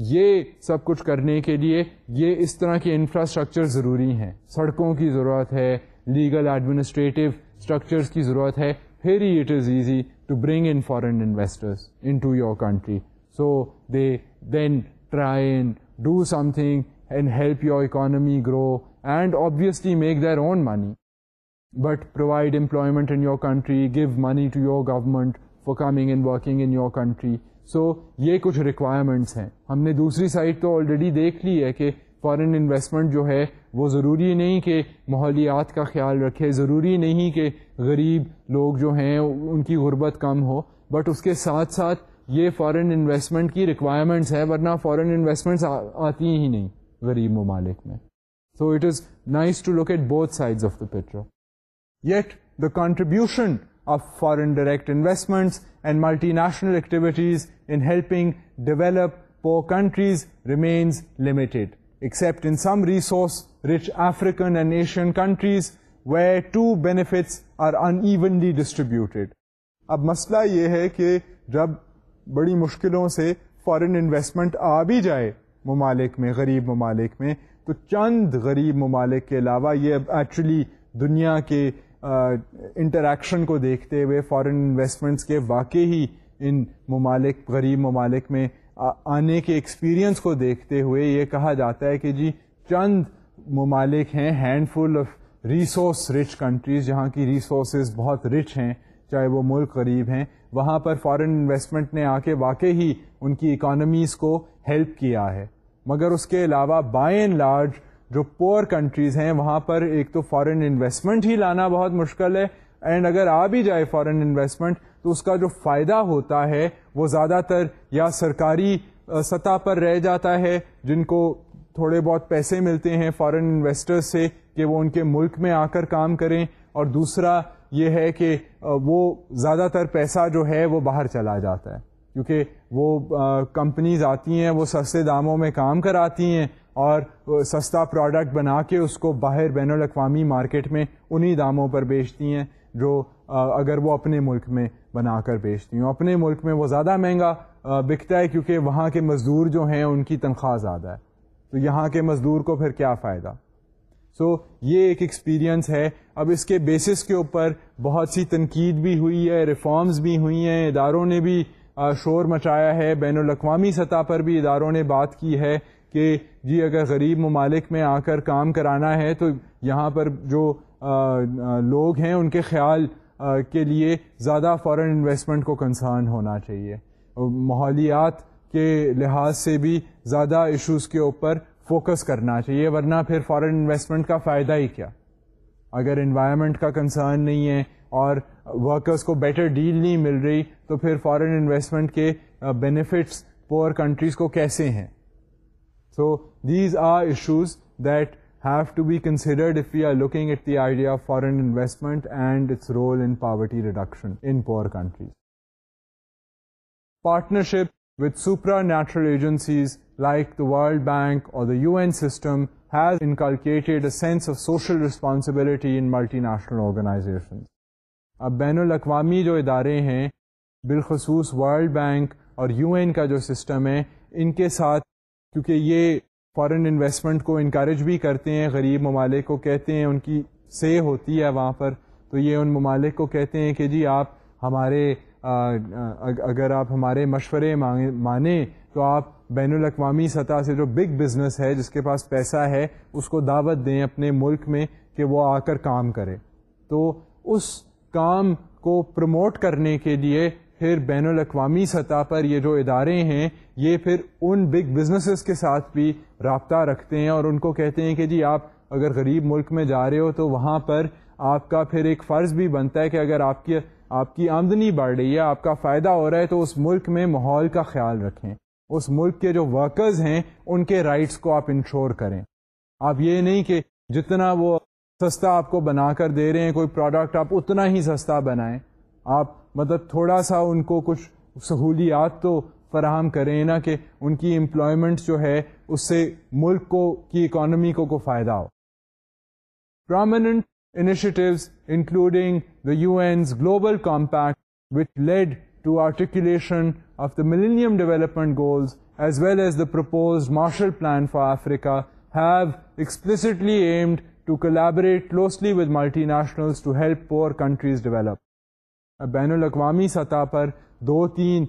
[SPEAKER 1] یہ سب کچھ کرنے کے لیے یہ اس طرح کے انفراسٹرکچر ضروری ہیں۔ سڑکوں کی ضرورت ہے لیگل ایڈمنسٹریٹو اسٹرکچرس کی ضرورت ہے۔ پھر ہی it is easy to bring in foreign investors into your country so they then try and do something and help your economy grow and obviously make their own money but provide employment in your country give money to your government for coming and working in your country so یہ کچھ requirements ہیں۔ ہم نے دوسری side تو already دیکھ لی ہے کہ فارن انویسٹمنٹ جو ہے وہ ضروری نہیں کہ ماحولیات کا خیال رکھے، ضروری نہیں کہ غریب لوگ جو ہیں ان کی غربت کم ہو۔ بٹ اس کے ساتھ ساتھ یہ فارن انویسٹمنٹ کی ریکوائرمنٹس ہے ورنہ فارن انویسٹمنٹس آتی ہی نہیں غریب ممالک میں۔ So it is nice to look at both side of the picture yet the contribution of foreign direct investments and multinational activities in helping develop poor countries remains limited except in some resource rich African and Asian countries where to benefits are unevenly distributed اب مسئلہ یہ ہے کہ جب بڑی مشکلوں سے foreign investment آ بھی جائے ممالک میں، غریب ممالک میں، تو چند غریب ممالک کے علاوہ یہ ایکچولی دنیا کے انٹریکشن کو دیکھتے ہوئے فارن انویسٹمنٹس کے واقع ہی ان ممالک، غریب ممالک میں آنے کے ایکسپیرئنس کو دیکھتے ہوئے یہ کہا جاتا ہے کہ جی چند ممالک ہیں handful of resource rich countries جہاں کی ریسورسز بہت رچ ہیں، چاہے وہ ملک غریب ہیں، وہاں پر فارن انویسٹمنٹ نے آ کے واقع ہی ان کی اکانومیز کو ہیلپ کیا ہے۔ مگر اس کے علاوہ بائی اینڈ لارج جو پور کنٹریز ہیں، وہاں پر ایک تو فارن انویسٹمنٹ ہی لانا بہت مشکل ہے۔ اینڈ اگر آ بھی جائے فارن انویسٹمنٹ تو اس کا جو فائدہ ہوتا ہے، وہ زیادہ تر یا سرکاری سطح پر رہ جاتا ہے، جن کو تھوڑے بہت پیسے ملتے ہیں فارن انویسٹر سے، کہ وہ ان کے ملک میں آ کر کام کریں۔ اور دوسرا یہ ہے کہ وہ زیادہ تر پیسہ جو ہے، وہ باہر چلا جاتا ہے۔ کیونکہ وہ کمپنیز آتی ہیں، وہ سستے داموں میں کام کراتی ہیں۔ اور سستا پروڈکٹ بنا کے اس کو باہر بین الاقوامی مارکیٹ میں انہی داموں پر بیچتی ہیں جو اگر وہ اپنے ملک میں بنا کر بیچتی ہوں اپنے ملک میں وہ زیادہ مہنگا بکتا ہے کیونکہ وہاں کے مزدور جو ہیں ان کی تنخواہ زیادہ ہے۔ تو یہاں کے مزدور کو پھر کیا فائدہ؟ سو so, یہ ایک ایکسپیرئنس ہے۔ اب اس کے بیسس کے اوپر بہت سی تنقید بھی ہوئی ہے ریفارمز بھی ہوئی ہیں۔ اداروں نے بھی شور مچایا ہے۔ بین الاقوامی سطح پر بھی اداروں نے بات کی ہے۔ کہ جی اگر غریب ممالک میں آ کر کام کرانا ہے تو یہاں پر جو لوگ ہیں ان کے خیال کے لیے زیادہ فارن انویسٹمنٹ کو کنسرن ہونا چاہیے۔ ماحولیات کے لحاظ سے بھی زیادہ ایشوز کے اوپر فوکس کرنا چاہیے، ورنہ پھر فارن انویسٹمنٹ کا فائدہ ہی کیا؟ اگر انوائرمنٹ کا کنسرن نہیں ہے اور ورکرز کو بیٹر ڈیل نہیں مل رہی، تو پھر فارن انویسٹمنٹ کے بینیفٹس پور کنٹریز کو کیسے ہیں؟ So these are issues that have to be considered if you are looking at the idea of foreign investment and its role in poverty reduction in poor countries partnership with supra natural agencies like the world bank اور the U N system has inculcated a sense of social responsibility in multinational organization اب بین الاقوامی جو ادارے ہیں، بالخصوص world bank اور U N کا جو سسٹم ہے، ان کے ساتھ کیونکہ یہ فارن انویسٹمنٹ کو انکریج بھی کرتے ہیں، غریب ممالک کو کہتے ہیں، ان کی سے ہوتی ہے وہاں پر۔ تو یہ ان ممالک کو کہتے ہیں کہ جی آپ ہمارے اگر آپ ہمارے مشورے مانیں تو آپ بین الاقوامی سطح سے جو بگ بزنس ہے، جس کے پاس پیسہ ہے، اس کو دعوت دیں اپنے ملک میں کہ وہ آ کر کام کرے۔ تو اس کام کو پروموٹ کرنے کے لیے پھر بین الاقوامی سطح پر یہ جو ادارے ہیں، یہ پھر ان بگ بزنسز کے ساتھ بھی رابطہ رکھتے ہیں اور ان کو کہتے ہیں کہ جی آپ اگر غریب ملک میں جا رہے ہو تو وہاں پر آپ کا پھر ایک فرض بھی بنتا ہے کہ اگر آپ کی آپ کی آمدنی بڑھ رہی ہے، آپ کا فائدہ ہو رہا ہے، تو اس ملک میں ماحول کا خیال رکھیں۔ اس ملک کے جو ورکرز ہیں، ان کے رائٹس کو آپ انشور کریں۔ آپ یہ نہیں کہ جتنا وہ سستا آپ کو بنا کر دے رہے ہیں، کوئی پروڈکٹ آپ اتنا ہی سستا بنائیں۔ آپ مطلب تھوڑا سا ان کو کچھ سہولیات تو فراہم کریں نا کہ ان کی امپلائمنٹ جو ہے، اس سے ملک کو، کی اکانومی کو کو فائدہ ہو۔ Prominent initiatives including the U N's global compact which lead to articulation of the millennium development goals as well as the proposed Marshall plan for Africa have explicitly aimed to collaborate closely with multinationals to help poor countries develop بین الاقوامی سطح پر دو تین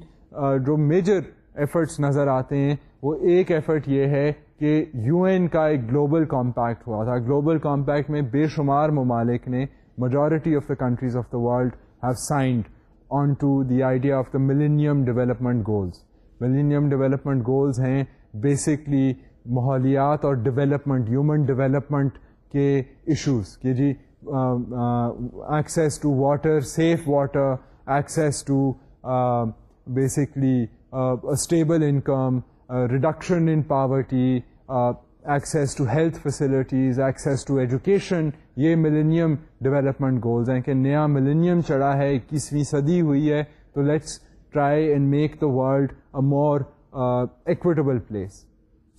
[SPEAKER 1] جو major efforts نظر آتے ہیں، وہ ایک effort یہ ہے کہ یو این کا ایک گلوبل کمپیکٹ ہوا تھا۔ گلوبل کمپیکٹ میں بے شمار ممالک نے majority of the countries of the world have signed on to the idea of the millennium development goals millennium development goals ہیں بیسکلی ماحولیات اور ڈیولپمنٹ ہیومن ڈیولپمنٹ کے ایشوز کہ جی access to water safe water access to basically stable income reduction in poverty access to health facilities access to education یہ millennium development goals ہیں کہ نیا millennium چڑھا ہے، اکیسویں صدی ہوئی ہے، تو let's try and make the world a more equitable place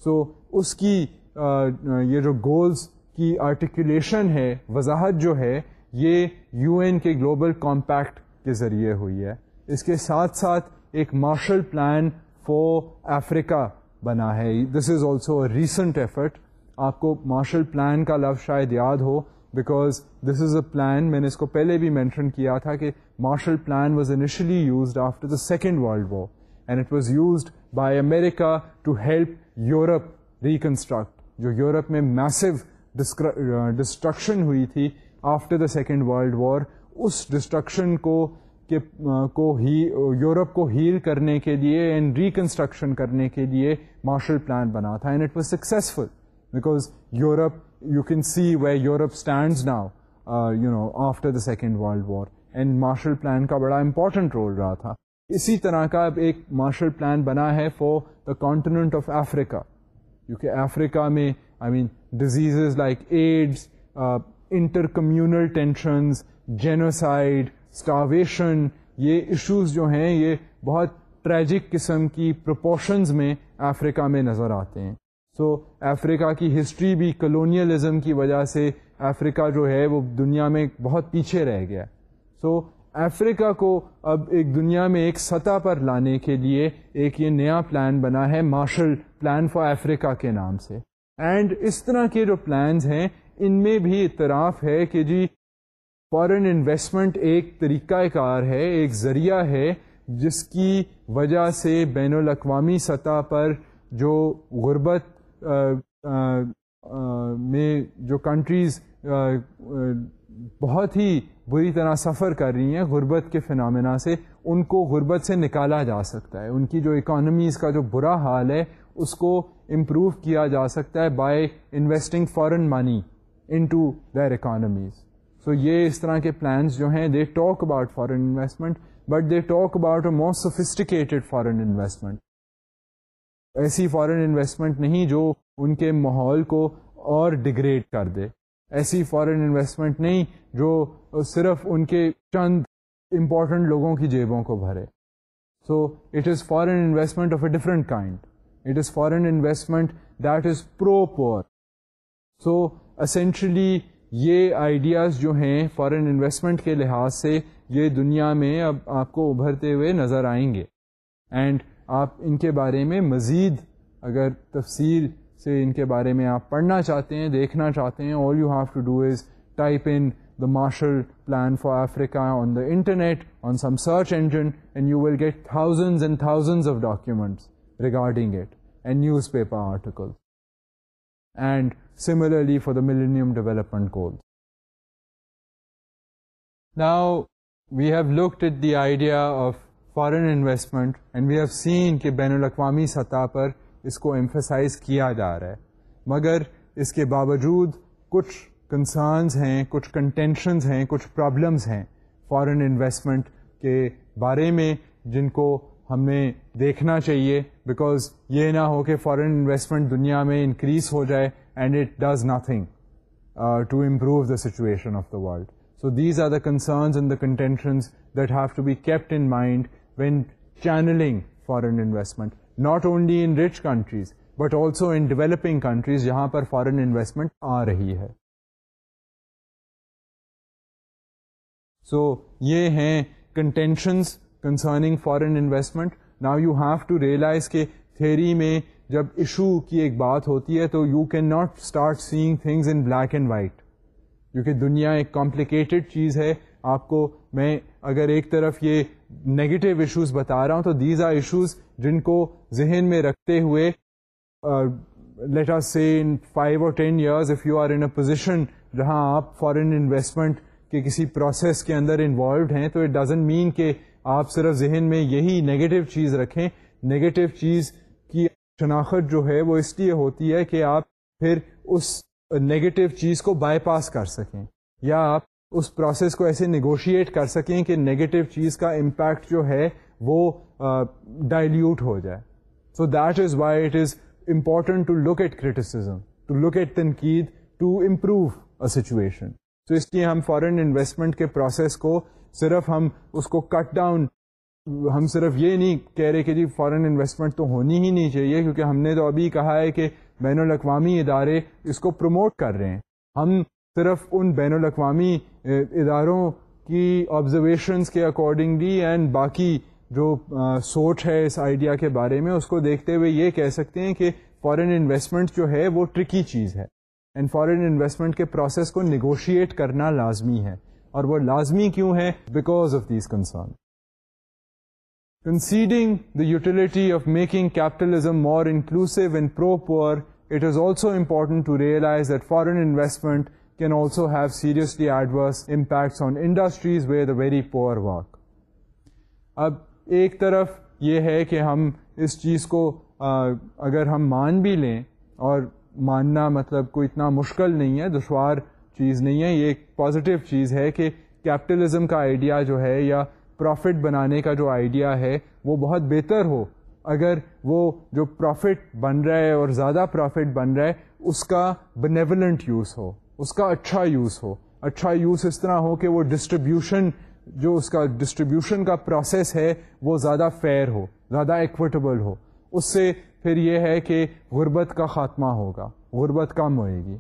[SPEAKER 1] so اس کی یہ جو گولز کی آرٹیکولیشن ہے، وضاحت جو ہے، یہ یو این کے گلوبل کمپیکٹ کے ذریعے ہوئی ہے۔ اس کے ساتھ ساتھ ایک مارشل پلان فور افریقہ بنا ہے۔ This is also a recent effort آپ کو مارشل پلان کا لفظ شاید یاد ہو because this is a plan میں نے اس کو پہلے بھی مینشن کیا تھا کہ Marshall plan was initially used after the second world war and it was used by America to help Europe reconstruct جو یورپ میں میسو ڈسٹرکشن uh, ہوئی تھی after the second world war us destruction کو کہ uh, کو ہی Europe uh, کو heal کرنے کے لیے اینڈ ریکنسٹرکشن کرنے کے لیے مارشل پلان بنا تھا and it was successful because Europe you can see way Europe stands now you know after the second world war and Marshall plan کا بڑا امپورٹنٹ رول رہا تھا. اسی طرح کا اب ایک مارشل پلان بنا ہے for the continent of Africa کیونکہ افریقہ میں I mean diseases like AIDS intercommunal tensions genocide starvation یہ ایشوز جو ہیں یہ بہت ٹریجک قسم کی پروپورشنز میں افریقہ میں نظر آتے ہیں۔ سو so, افریقہ کی ہسٹری بھی کلونیلزم کی وجہ سے افریقہ جو ہے وہ دنیا میں بہت پیچھے رہ گیا۔ سو so, افریقہ کو اب ایک دنیا میں ایک سطح پر لانے کے لیے ایک یہ نیا پلان بنا ہے مارشل پلان فار افریقہ کے نام سے۔ اینڈ اس طرح کے جو پلانز ہیں، ان میں بھی اطراف ہے کہ جی فارن انویسٹمنٹ ایک طریقہ کار ہے، ایک ذریعہ ہے، جس کی وجہ سے بین الاقوامی سطح پر جو غربت میں جو کنٹریز بہت ہی بری طرح سفر کر رہی ہیں غربت کے فنامنا سے، ان کو غربت سے نکالا جا سکتا ہے۔ ان کی جو اکانومیز کا جو برا حال ہے اس کو امپروو کیا جا سکتا ہے by investing foreign money into their economies so یہ اس طرح کے پلانس جو ہیں they talk about foreign investment but they talk about a most sophisticated foreign investment ایسی فارن انویسٹمنٹ نہیں جو ان کے ماحول کو اور ڈگریڈ کر دے. ایسی فارن انویسٹمنٹ نہیں جو صرف ان کے چند امپورٹنٹ لوگوں کی جیبوں کو بھرے. So it is foreign investment of a different kind it is foreign investment that is pro poor so essentially یہ آئیڈیاز جو ہیں فارن انویسٹمنٹ کے لحاظ سے یہ دنیا میں اب آپ کو ابھرتے ہوئے نظر آئیں گے. اینڈ آپ ان کے بارے میں مزید اگر تفصیل سے ان کے بارے میں آپ پڑھنا چاہتے ہیں، دیکھنا چاہتے ہیں all you have to do is type in the Marshall plan for Africa on the internet on some search engine and you will get thousands and thousands of documents regarding it and newspaper article and Similarly for the Millennium Development Goals. Now, we have looked at the idea of foreign investment and we have seen کہ بین الاقوامی سطح پر اس کو emphasize کیا جا رہا ہے مگر اس کے باوجود کچھ کنسرنز ہیں کچھ کنٹینشنز ہیں کچھ پرابلمس ہیں فارن انویسٹمنٹ کے بارے میں جن کو ہمیں دیکھنا چاہیے بیکاز یہ نہ ہو کہ فارن انویسٹمنٹ دنیا میں انکریز ہو جائے and it does nothing to improve the situation of the world so these are the concerns and the contentions that have to be kept in mind when channelling foreign investment not only in rich countries but also in developing countries جہاں پر foreign investment آ رہی ہے سو so, یہ ہیں contentions concerning foreign investment now you have to realise کہ theory میں جب issue کی ایک بات ہوتی ہے تو you cannot start seeing things in black and white کیونکہ دنیا ایک کمپلیکیٹڈ چیز ہے آپ کو میں اگر ایک طرف یہ نیگیٹو ایشوز بتا رہا ہوں تو دیز آر ایشوز جن کو ذہن میں رکھتے ہوئے let are see in five or ten years if you are in a position جہاں آپ فارن انویسٹمنٹ کے کسی پروسیس کے اندر انوالوڈ ہیں تو اٹ ڈزنٹ مین کہ آپ صرف ذہن میں یہی نیگیٹو چیز رکھیں۔ نیگیٹو چیز کی شناخت جو ہے وہ اس لیے ہوتی ہے کہ آپ پھر اس نیگیٹو چیز کو بائی پاس کر سکیں۔ یا آپ اس پروسیس کو ایسے نیگوشیٹ کر سکیں کہ نیگیٹو چیز کا امپیکٹ جو ہے وہ ڈائلیوٹ ہو جائے۔ So that is why it is important to look at criticism to look at تنقید ٹو امپروو اے سچویشن تو اس لیے ہم فارن انویسٹمنٹ کے پروسیس کو صرف ہم اس کو کٹ ڈاؤن ہم صرف یہ نہیں کہہ رہے کہ جی فارن انویسٹمنٹ تو ہونی ہی نہیں چاہیے، کیونکہ ہم نے تو ابھی کہا ہے کہ بین الاقوامی ادارے اس کو پروموٹ کر رہے ہیں۔ ہم صرف ان بین الاقوامی اداروں کی آبزرویشنس کے اکارڈنگلی اینڈ باقی جو سوچ ہے اس آئیڈیا کے بارے میں، اس کو دیکھتے ہوئے یہ کہہ سکتے ہیں کہ فارن انویسٹمنٹ جو ہے وہ ٹرکی چیز ہے۔ اینڈ فارن انویسٹمنٹ کے پروسیس کو نیگوشیٹ کرنا لازمی ہے۔ اور وہ لازمی کیوں ہے because of these concern considering the utility of making capitalism more inclusive and pro poor it is also important to realise that foreign investment can also have seriously adverse impacts on industries where the very poor work اب ایک طرف یہ ہے کہ ہم اس چیز کو اگر ہم مان بھی لیں، اور ماننا مطلب کوئی اتنا مشکل نہیں ہے، دشوار چیز نہیں ہے، یہ ایک پازیٹیو چیز ہے کہ کیپٹلزم کا آئیڈیا جو ہے یا پروفٹ بنانے کا جو آئیڈیا ہے، وہ بہت بہتر ہو۔ اگر وہ جو پروفٹ بن رہا ہے اور زیادہ پروفٹ بن رہا ہے، اس کا بنیولنٹ یوز ہو، اس کا اچھا یوز ہو۔ اچھا یوز اس طرح ہو کہ وہ ڈسٹریبیوشن جو اس کا ڈسٹریبیوشن کا پروسیس ہے، وہ زیادہ فیئر ہو، زیادہ ایکویٹیبل ہو۔ اس سے پھر یہ ہے کہ غربت کا خاتمہ ہوگا، غربت کم ہوئے گی۔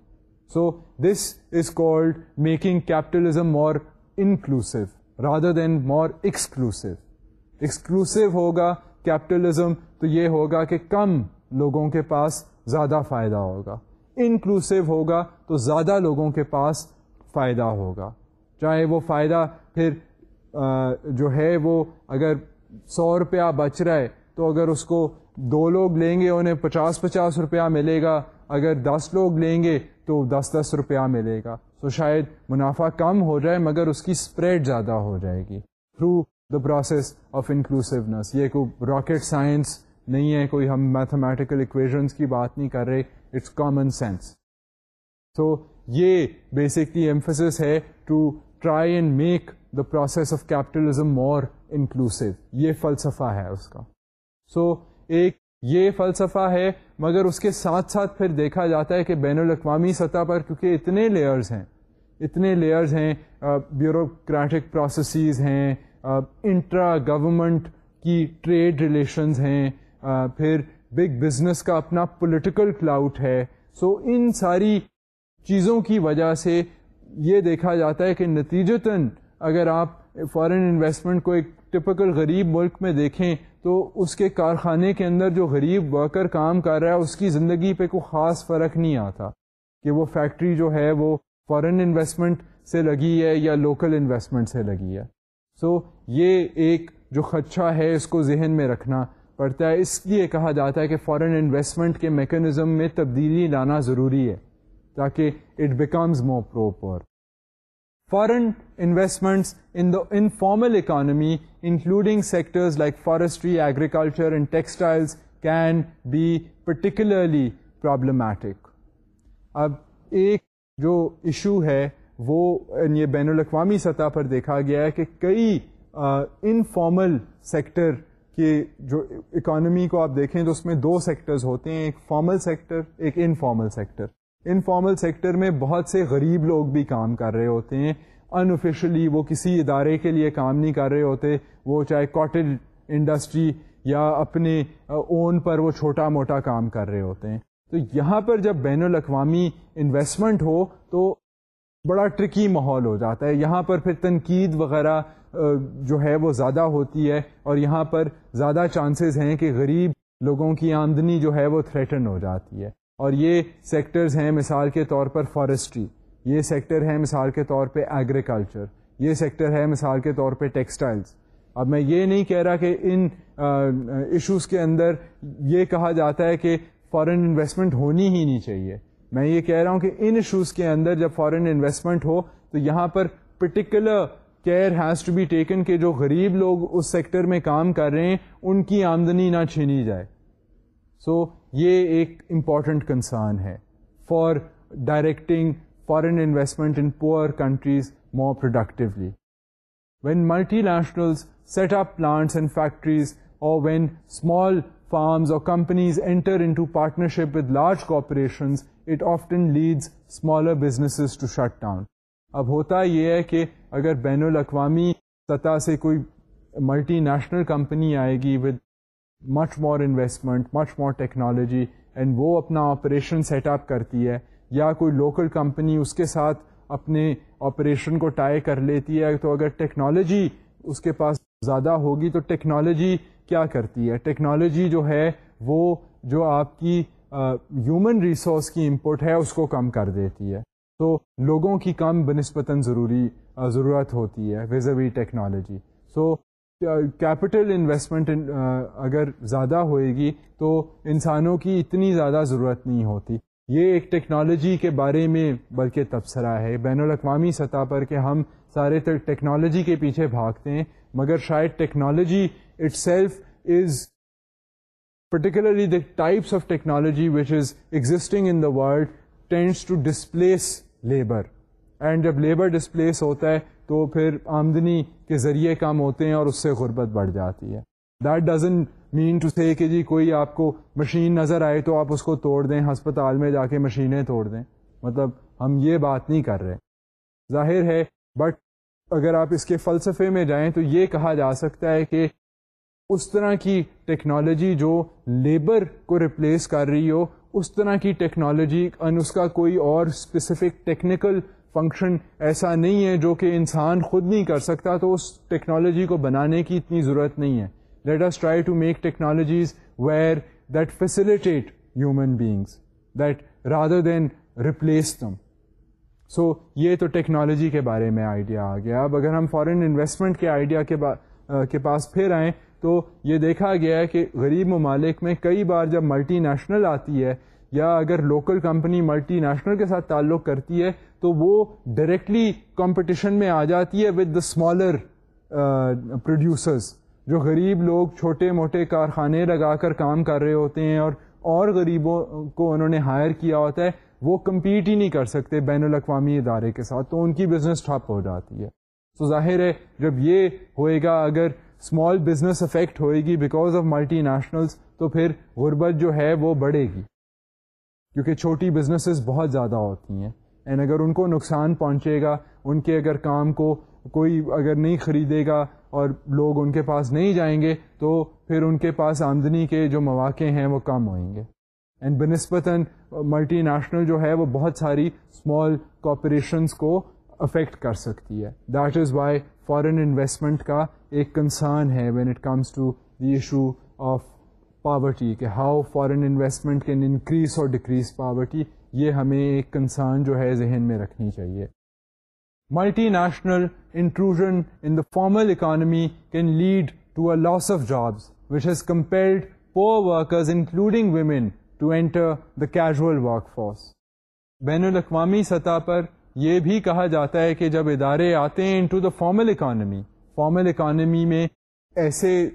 [SPEAKER 1] So this is called making capitalism more inclusive rather than more exclusive exclusive ہوگا کیپٹلزم تو یہ ہوگا کہ کم لوگوں کے پاس زیادہ فائدہ ہوگا انکلوسو ہوگا تو زیادہ لوگوں کے پاس فائدہ ہوگا چاہے وہ فائدہ پھر جو ہے وہ اگر سو روپیہ بچ رہا ہے تو اگر اس کو دو لوگ لیں گے انہیں پچاس پچاس روپیہ ملے گا اگر دس لوگ لیں گے تو دس دس روپیہ ملے گا۔ تو شاید منافع کم ہو جائے مگر اس کی اسپریڈ زیادہ ہو جائے گی۔ Through the process of inclusiveness یہ کوئی راکٹ سائنس نہیں ہے کوئی ہم میتھمیٹیکل اکویژنس کی بات نہیں کر رہے۔ اٹس کامن سینس تو یہ بیسکلی ایمفسس ہے to try and make the process of capitalism more inclusive یہ فلسفہ ہے اس کا۔ سو so, ایک یہ فلسفہ ہے، مگر اس کے ساتھ ساتھ پھر دیکھا جاتا ہے کہ بین الاقوامی سطح پر کیونکہ اتنے لیئرز ہیں، اتنے لیئرز ہیں بیوروکریٹک پروسیسز ہیں انٹرا گورمنٹ کی ٹریڈ ریلیشنز ہیں پھر بگ بزنس کا اپنا پولیٹیکل کلاؤٹ ہے۔ سو ان ساری چیزوں کی وجہ سے یہ دیکھا جاتا ہے کہ نتیجتاً اگر آپ فارن انویسٹمنٹ کو ایک ٹپکل غریب ملک میں دیکھیں تو اس کے کارخانے کے اندر جو غریب ورکر کام کر رہا ہے اس کی زندگی پہ کوئی خاص فرق نہیں آتا کہ وہ فیکٹری جو ہے وہ فارن انویسٹمنٹ سے لگی ہے یا لوکل انویسٹمنٹ سے لگی ہے۔ سو so, یہ ایک جو خدشہ ہے اس کو ذہن میں رکھنا پڑتا ہے۔ اس لیے کہا جاتا ہے کہ فارن انویسٹمنٹ کے میکینزم میں تبدیلی لانا ضروری ہے تاکہ it becomes more proper Foreign investments in the informal economy, including sectors like forestry, agriculture, and textiles, can be particularly problematic. اب ایک جو ایشو ہے وہ یہ بین الاقوامی سطح پر دیکھا گیا ہے کہ کئی انفارمل سیکٹر کے جو اکانومی کو آپ دیکھیں تو اس میں دو سیکٹرز ہوتے ہیں ایک فارمل سیکٹر ایک انفارمل سیکٹر انفارمل سیکٹر میں بہت سے غریب لوگ بھی کام کر رہے ہوتے ہیں۔ انفیشلی وہ کسی ادارے کے لیے کام نہیں کر رہے ہوتے۔ وہ چاہے کاٹن انڈسٹری یا اپنے اون پر وہ چھوٹا موٹا کام کر رہے ہوتے ہیں۔ تو یہاں پر جب بین الاقوامی انویسٹمنٹ ہو تو بڑا ٹرکی ماحول ہو جاتا ہے۔ یہاں پر پھر تنقید وغیرہ جو ہے وہ زیادہ ہوتی ہے اور یہاں پر زیادہ چانسز ہیں کہ غریب لوگوں کی آمدنی جو ہے وہ تھریٹن ہو جاتی ہے۔ اور یہ سیکٹرز ہیں مثال کے طور پر فارسٹری یہ سیکٹر ہے مثال کے طور پہ ایگریکلچر یہ سیکٹر ہے مثال کے طور پہ ٹیکسٹائلز اب میں یہ نہیں کہہ رہا کہ ان ایشوز کے اندر یہ کہا جاتا ہے کہ فارن انویسٹمنٹ ہونی ہی نہیں چاہیے. میں یہ کہہ رہا ہوں کہ ان ایشوز کے اندر جب فارن انویسٹمنٹ ہو تو یہاں پر particular care has to be taken کہ جو غریب لوگ اس سیکٹر میں کام کر رہے ہیں ان کی آمدنی نہ چھینی جائے. سو so, یہ ایک امپورٹنٹ کنسرن ہے for directing foreign investment in poor countries more productively when multinationals set up plants and factories or when small farms or companies enter into partnership with large corporations it often leads smaller businesses to shut down اب ہوتا یہ ہے کہ اگر بین الاقوامی سطح سے کوئی ملٹی نیشنل کمپنی آئے گی with much more investment much more technology and وہ اپنا آپریشن سیٹ اپ کرتی ہے. یا کوئی لوکل کمپنی اس کے ساتھ اپنے آپریشن کو ٹائی کر لیتی ہے. تو اگر ٹیکنالوجی اس کے پاس زیادہ ہوگی تو ٹیکنالوجی کیا کرتی ہے؟ ٹیکنالوجی جو ہے وہ جو آپ کی ہیومن ریسورس کی امپورٹ ہے اس کو کم کر دیتی ہے. تو لوگوں کی کم بنسبتاً ضروری ضرورت ہوتی ہے we technology so capital investment اگر زیادہ ہوئے گی تو انسانوں کی اتنی زیادہ ضرورت نہیں ہوتی۔ یہ ایک ٹیکنالوجی کے بارے میں بلکہ تبصرہ ہے۔ بین الاقوامی سطح پر کہ ہم سارے ٹیکنالوجی کے پیچھے بھاگتے ہیں، مگر شاید technology itself is particularly the types of technology which is existing in the world tends to displace labour. And جب لیبر ڈسپلیس ہوتا ہے تو پھر آمدنی کے ذریعے کم ہوتے ہیں اور اس سے غربت بڑھ جاتی ہے۔ دیٹ ڈزن مین ٹو سے کہ جی کوئی آپ کو مشین نظر آئے تو آپ اس کو توڑ دیں، ہسپتال میں جا کے مشینیں توڑ دیں۔ مطلب ہم یہ بات نہیں کر رہے۔ ظاہر ہے بٹ اگر آپ اس کے فلسفے میں جائیں تو یہ کہا جا سکتا ہے کہ اس طرح کی ٹیکنالوجی جو لیبر کو ریپلیس کر رہی ہو، اس طرح کی ٹیکنالوجی، اس کا کوئی اور اسپیسیفک ٹیکنیکل فنکشن ایسا نہیں ہے جو کہ انسان خود نہیں کر سکتا، تو اس ٹیکنالوجی کو بنانے کی اتنی ضرورت نہیں ہے۔ Let us try to make technologies where that facilitate human beings that rather than replace them so یہ تو ٹیکنالوجی کے بارے میں آئیڈیا آ گیا۔ اب اگر ہم فارن انویسٹمنٹ کے آئیڈیا کے کے پاس پھر آئیں، تو یہ دیکھا گیا ہے کہ غریب ممالک میں کئی بار جب ملٹی نیشنل آتی ہے یا اگر لوکل کمپنی ملٹی نیشنل کے ساتھ تعلق کرتی ہے تو وہ ڈائریکٹلی کمپٹیشن میں آ جاتی ہے ود دا اسمالر پروڈیوسرز جو غریب لوگ چھوٹے موٹے کارخانے لگا کر کام کر رہے ہوتے ہیں اور اور غریبوں کو انہوں نے ہائر کیا ہوتا ہے، وہ کمپیٹ ہی نہیں کر سکتے بین الاقوامی ادارے کے ساتھ، تو ان کی بزنس ٹھپ ہو جاتی ہے۔ تو ظاہر ہے، جب یہ ہوئے گا، اگر اسمال بزنس افیکٹ ہوئے گی بیکاز آف ملٹی نیشنلس تو پھر غربت جو ہے وہ بڑھے گی۔ کیونکہ چھوٹی بزنسز بہت زیادہ ہوتی ہیں۔ اینڈ اگر ان کو نقصان پہنچے گا، ان کے اگر کام کو کوئی اگر نہیں خریدے گا اور لوگ ان کے پاس نہیں جائیں گے، تو پھر ان کے پاس آمدنی کے جو مواقع ہیں وہ کم ہوئیں گے۔ اینڈ بنسبتاً ملٹی نیشنل جو ہے وہ بہت ساری اسمال کارپوریشنس کو افیکٹ کر سکتی ہے۔ That is why foreign investment کا ایک کنسرن ہے when it comes to the issue of poverty کہ how foreign investment can increase اور ڈکریز پاورٹی یہ ہمیں ایک کنسرن جو ہے ذہن میں رکھنی چاہیے۔ Multinational intrusion in the formal economy can lead to a loss of jobs which has compared poor workers including women to enter the casual work force بین الاقوامی سطح پر یہ بھی کہا جاتا ہے کہ جب ادارے آتے ہیں into the formal economy formal economy میں ایسے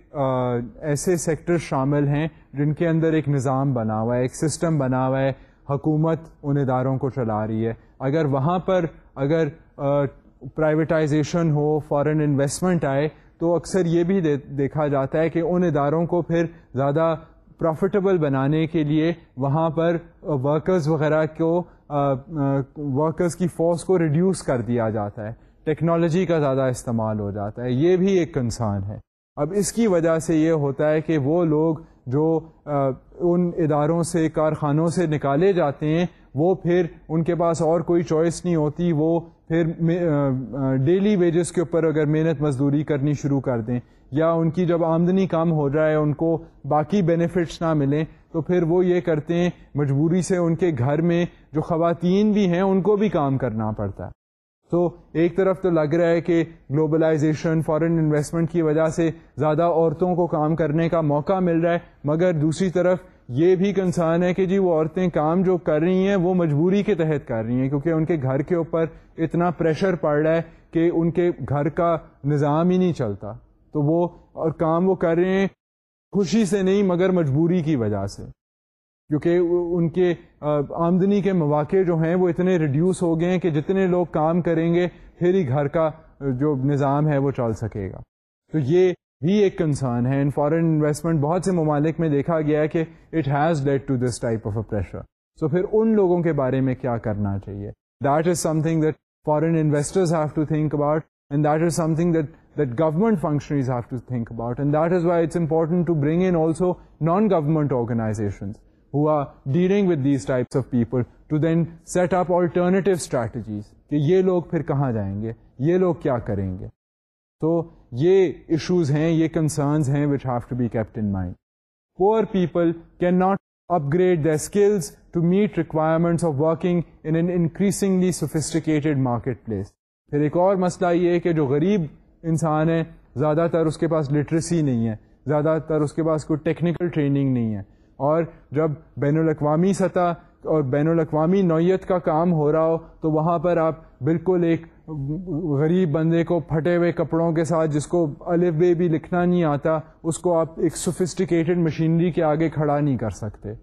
[SPEAKER 1] ایسے سیکٹر شامل ہیں جن کے اندر ایک نظام بنا ہوا ہے، ایک سسٹم بنا ہوا ہے۔ حکومت ان اداروں کو چلا رہی ہے۔ اگر وہاں پر اگر پرائیویٹائزیشن ہو فارن انویسٹمنٹ آئے، تو اکثر یہ بھی دیکھا جاتا ہے کہ ان اداروں کو پھر زیادہ پروفیٹیبل بنانے کے لیے وہاں پر ورکرز وغیرہ کو ورکرز کی فورس کو ریڈیوس کر دیا جاتا ہے۔ ٹیکنالوجی کا زیادہ استعمال ہو جاتا ہے۔ یہ بھی ایک کنسان ہے۔ اب اس کی وجہ سے یہ ہوتا ہے کہ وہ لوگ جو ان اداروں سے، کارخانوں سے نکالے جاتے ہیں، وہ پھر ان کے پاس اور کوئی چوائس نہیں ہوتی، وہ پھر ڈیلی ویجز کے اوپر اگر محنت مزدوری کرنی شروع کر دیں، یا ان کی جب آمدنی کم ہو جائے، ان کو باقی بینیفٹس نہ ملیں، تو پھر وہ یہ کرتے ہیں، مجبوری سے ان کے گھر میں جو خواتین بھی ہیں، ان کو بھی کام کرنا پڑتا ہے۔ تو ایک طرف تو لگ رہا ہے کہ گلوبلائزیشن فارن انویسٹمنٹ کی وجہ سے زیادہ عورتوں کو کام کرنے کا موقع مل رہا ہے، مگر دوسری طرف یہ بھی کنسان ہے کہ جی وہ عورتیں کام جو کر رہی ہیں وہ مجبوری کے تحت کر رہی ہیں، کیونکہ ان کے گھر کے اوپر اتنا پریشر پڑ رہا ہے کہ ان کے گھر کا نظام ہی نہیں چلتا۔ تو وہ اور کام وہ کر رہے ہیں خوشی سے نہیں، مگر مجبوری کی وجہ سے۔ کیونکہ ان کے آمدنی کے مواقع جو ہیں وہ اتنے ریڈیوس ہو گئے ہیں کہ جتنے لوگ کام کریں گے، پھر ہی گھر کا جو نظام ہے وہ چل سکے گا۔ تو یہ بھی ایک کنسرن ہے۔ ان فارن انویسٹمنٹ بہت سے ممالک میں دیکھا گیا ہے کہ it has lead to this type of a pressure so پھر ان لوگوں کے بارے میں کیا کرنا چاہیے؟ That is something that foreign investors have to think about and that is something that that government functions have to think about and that is why it's important to bring in also non government who are dealing with these types of people to then set up alternative strategies کہ یہ لوگ پھر کہاں جائیں گے؟ یہ لوگ کیا کریں گے؟ تو یہ ایشوز ہیں، یہ کنسرنز ہیں which have to be kept in mind poor people can not upgrade the skills to meet requirements of working in an increasingly sophisticated marketplace پھر ایک اور مسئلہ یہ ہے کہ جو غریب انسان ہے، زیادہ تر اس کے پاس لٹریسی نہیں ہے، زیادہ تر اس کے پاس کوئی ٹیکنیکل ٹریننگ نہیں ہے۔ اور جب بین الاقوامی سطح اور بین الاقوامی نوعیت کا کام ہو رہا ہو، تو وہاں پر آپ بالکل ایک غریب بندے کو پھٹے ہوئے کپڑوں کے ساتھ، جس کو الف بے بھی لکھنا نہیں آتا، اس کو آپ ایک سوفسٹیکیٹڈ مشینری کے آگے کھڑا نہیں کر سکتے۔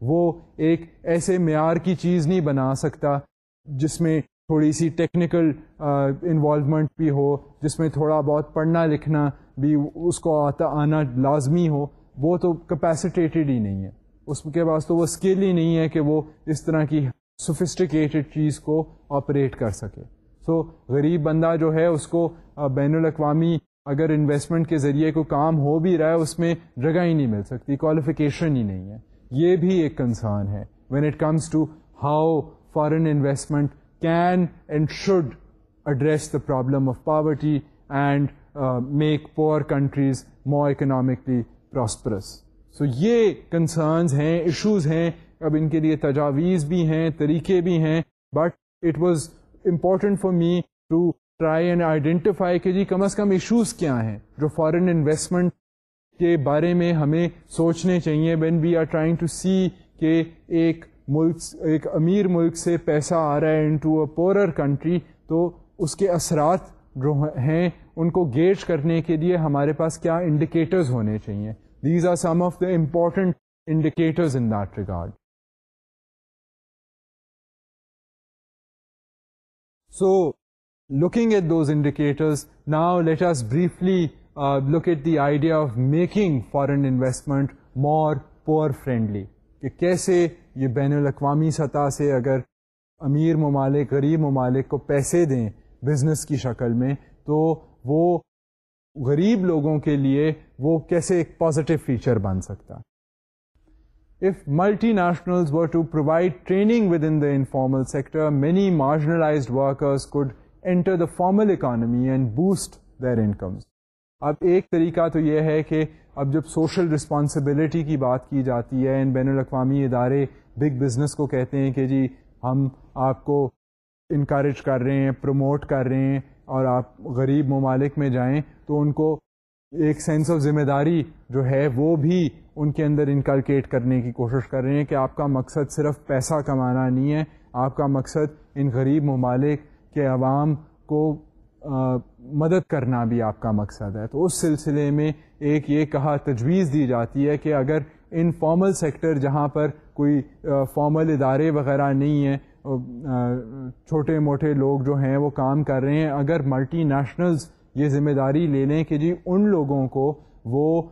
[SPEAKER 1] وہ ایک ایسے معیار کی چیز نہیں بنا سکتا جس میں تھوڑی سی ٹیکنیکل انوالومنٹ بھی ہو، جس میں تھوڑا بہت پڑھنا لکھنا بھی اس کو آتا، آنا لازمی ہو۔ وہ تو کیپیسیٹیٹیڈ ہی نہیں ہے۔ اس کے پاس تو وہ اسکل ہی نہیں ہے کہ وہ اس طرح کی سوفسٹیکیٹڈ چیز کو آپریٹ کر سکے۔ سو so, غریب بندہ جو ہے اس کو بین الاقوامی اگر انویسٹمنٹ کے ذریعے کوئی کام ہو بھی رہا ہے اس میں جگہ ہی نہیں مل سکتی کوالیفیکیشن ہی نہیں ہے۔ یہ بھی ایک کنسرن ہے۔ When it comes to how foreign investment can and should address the problem of poverty and make poor countries more economically prosperous so یہ کنسرنز ہیں ایشوز ہیں اب ان کے لیے تجاویز بھی ہیں، طریقے بھی ہیں but it was important for me to try and identify کہ جی کم از کم ایشوز کیا ہیں جو فارن انویسٹمنٹ کے بارے میں ہمیں سوچنے چاہیے when we are trying to see کہ ایک ملک، ایک امیر ملک سے پیسہ آ رہا ہے ان ٹو اے پورر کنٹری تو اس کے اثرات جو ہیں، ان کو گیج کرنے کے لیے ہمارے پاس کیا انڈیکیٹرز ہونے چاہیے۔ These are some of the important indicators in that regard so looking at those indicators now let us briefly look at the idea of making foreign investment more poor friendly کہ کیسے یہ بین الاقوامی سطح سے اگر امیر ممالک، غریب ممالک کو پیسے دیں بزنس کی شکل میں، تو وہ غریب لوگوں کے لیے وہ کیسے ایک پازیٹیو فیچر بن سکتا؟ If multinational were to provide training within the informal sector many marginalised workers could enter the formal economy and boost their incomes اب ایک طریقہ تو یہ ہے کہ اب جب سوشل رسپانسبلٹی کی بات کی جاتی ہے ان بین الاقوامی ادارے بگ بزنس کو کہتے ہیں کہ جی ہم آپ کو انکریج کر رہے ہیں پروموٹ کر رہے ہیں اور آپ غریب ممالک میں جائیں تو ان کو ایک سینس آف ذمہ داری جو ہے وہ بھی ان کے اندر انکلکیٹ کرنے کی کوشش کر رہے ہیں کہ آپ کا مقصد صرف پیسہ کمانا نہیں ہے آپ کا مقصد ان غریب ممالک کے عوام کو آ, مدد کرنا بھی آپ کا مقصد ہے۔ تو اس سلسلے میں ایک یہ کہا تجویز دی جاتی ہے کہ اگر انفارمل سیکٹر جہاں پر کوئی فارمل ادارے وغیرہ نہیں ہیں چھوٹے موٹے لوگ جو ہیں وہ کام کر رہے ہیں۔ اگر ملٹی نیشنلز یہ ذمہ داری لے لیں کہ جی ان لوگوں کو وہ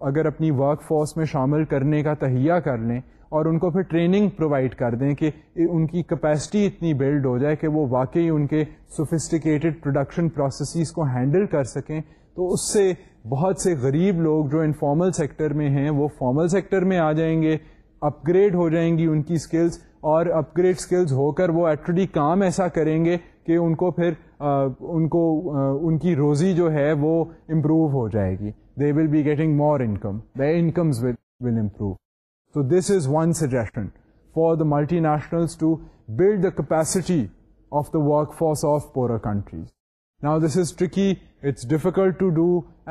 [SPEAKER 1] اگر اپنی ورک فورس میں شامل کرنے کا تہیا کر لیں اور ان کو پھر ٹریننگ پرووائڈ کر دیں کہ ان کی کیپیسٹی اتنی بلڈ ہو جائے کہ وہ واقعی ان کے سوفسٹیکیٹڈ پروڈکشن پروسیسز کو ہینڈل کر سکیں، تو اس سے بہت سے غریب لوگ جو انفارمل سیکٹر میں ہیں وہ فارمل سیکٹر میں آ جائیں گے اپ گریڈ ہو جائیں گی ان کی اسکلس اور اپ گریڈ اسکلز ہو کر وہ ایکچولی کام ایسا کریں گے کہ ان کو پھر ان کو ان کی روزی جو ہے وہ امپروو ہو جائے گی۔ They will be getting more income the incomes will improve So this is one suggestion for the multinationals to build the capacity of the workforce of poorer countries. Now this is tricky, it's difficult to do,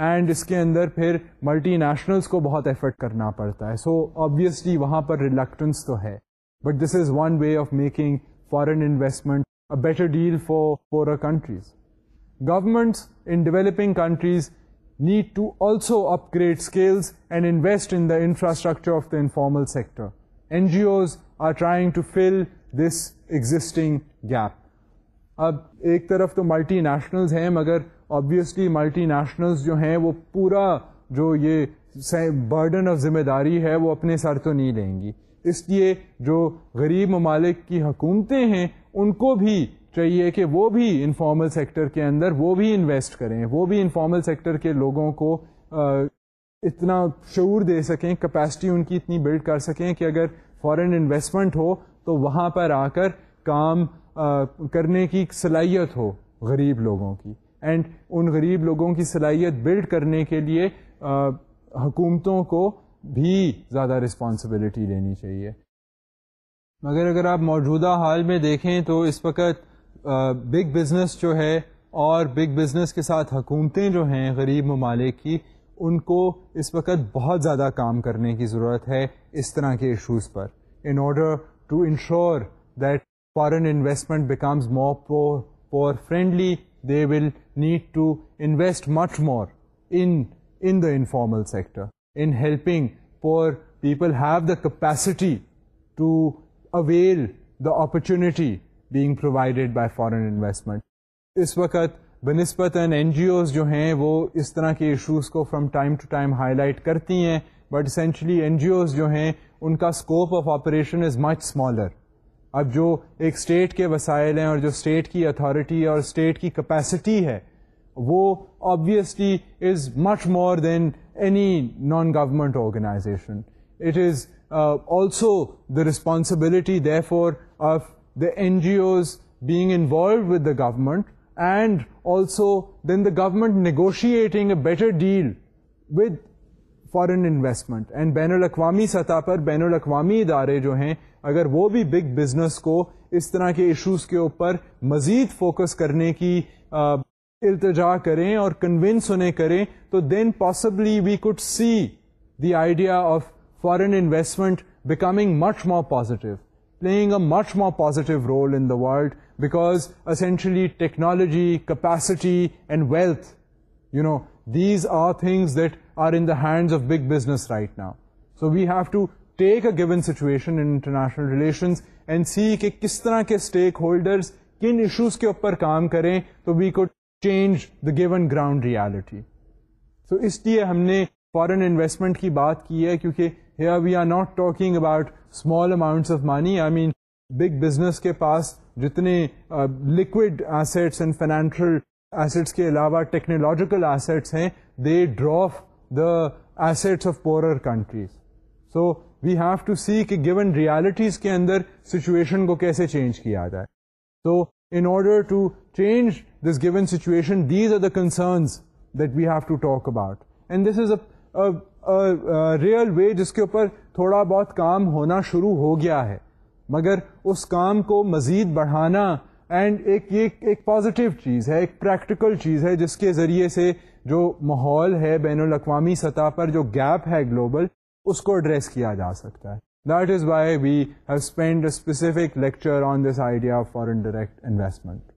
[SPEAKER 1] and اس کے اندر پھر multi nationals کو بہت effort کرنا پڑتا ہے so obviously وہاں پر ریلیکٹنس تو ہے but this is one way of making foreign investment better deal for poorer countries governments in developing countries need to also upgrade skills and invest in the infrastructure of the informal sector. NGOs are trying to fill this existing gap. اب ایک طرف تو multi nationals ہیں، مگر obviously multi nationals جو ہیں، وہ پورا جو یہ برڈن آف ذمہ داری ہے، وہ اپنے سر تو نہیں لیں گی اس لیے جو غریب ممالک کی حکومتیں ہیں، ان کو بھی چاہیے کہ وہ بھی انفارمل سیکٹر کے اندر وہ بھی انویسٹ کریں، وہ بھی انفارمل سیکٹر کے لوگوں کو اتنا شعور دے سکیں کیپیسٹی ان کی اتنی بلڈ کر سکیں کہ اگر فارن انویسٹمنٹ ہو تو وہاں پر آ کر کام کرنے کی صلاحیت ہو غریب لوگوں کی۔ اینڈ ان غریب لوگوں کی صلاحیت بلڈ کرنے کے لیے حکومتوں کو بھی زیادہ رسپانسبلٹی لینی چاہیے۔ مگر اگر آپ موجودہ حال میں دیکھیں تو اس وقت بگ بزنس جو ہے اور بگ بزنس کے ساتھ حکومتیں جو ہیں، غریب ممالک کی، ان کو اس وقت بہت زیادہ کام کرنے کی ضرورت ہے اس طرح کے issues per. In order to ensure that foreign investment becomes more poor friendly they will need to invest much more in the informal sector in helping poor people have the capacity to avail the opportunity being provided by foreign investment اس وقت بنسبتاً N G Os جو ہیں وہ اس طرح کے issues کو from time to time highlight کرتی ہیں but essentially N G Os جو ہیں ان کا scope of operation is much smaller اب جو ایک اسٹیٹ کے وسائل ہیں اور جو اسٹیٹ کی اتھارٹی اور اسٹیٹ کی کیپیسٹی ہے، وہ obviously is much more than any non government organisation it is also the responsibility therefore of the NGOs being involved with the government, and also then the government negotiating a better deal with foreign investment and بین الاقوامی سطح پر بین الاقوامی ادارے جو ہیں اگر وہ بھی big business کو اس طرح کے ایشوز کے اوپر مزید فوکس کرنے کی التجا کریں اور کنوینس انہیں کریں، تو then possibly we could see the idea of foreign investment becoming much more positive playing a much more positive role in the world because essentially technology capacity and wealth you know these are things that are in the hands of big business right now so we have to take a given international relations and see کہ کس طرح کے stake holders کن issues کے اوپر کام کریں، تو we could change the given ground reality so اس لیے ہم نے فارن انویسٹمنٹ کی بات کی ہے کیونکہ here we are not talking about small amounts of money I mean big business کے پاس جتنے liquid assets and financial assets کے علاوہ ٹیکنالوجیکل ایسٹس ہیں they dwarf the assets of poorer countries so we have to see کہ given realities کے اندر situation کو کیسے چینج کیا جائے. تو in order to change this given situation these are the concerns that we have to talk about and this is a real way جس کے اوپر تھوڑا بہت کام ہونا شروع ہو گیا ہے۔ مگر اس کام کو مزید بڑھانا اینڈ ایک یہ ایک پازیٹیو چیز ہے، ایک پریکٹیکل چیز ہے، جس کے ذریعے سے جو ماحول ہے، بین الاقوامی سطح پر جو گیپ ہے گلوبل اس کو ایڈریس کیا جا سکتا ہے۔ That is why we have spend a specific lecture on this idea of foreign direct investment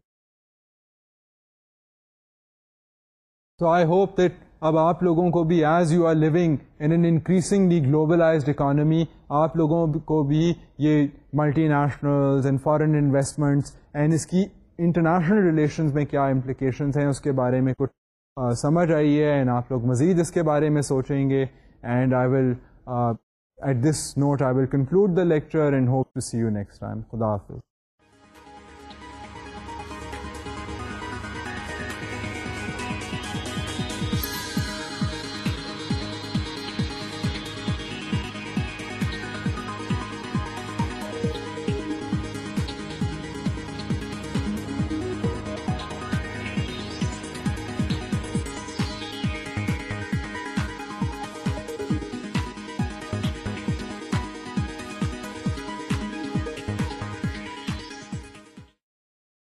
[SPEAKER 1] So I hope that اب آپ لوگوں کو بھی as you are living in an increasingly globalised economy آپ لوگوں کو بھی یہ multinationals and foreign investments and اس کی انٹرنیشنل ریلیشنز میں کیا امپلیکیشنز ہیں اس کے بارے میں کچھ سمجھ آئی ہے اینڈ آپ لوگ مزید اس کے بارے میں سوچیں گے and I will at this note I will conclude the lecture and hope to see you next time خدا حافظ.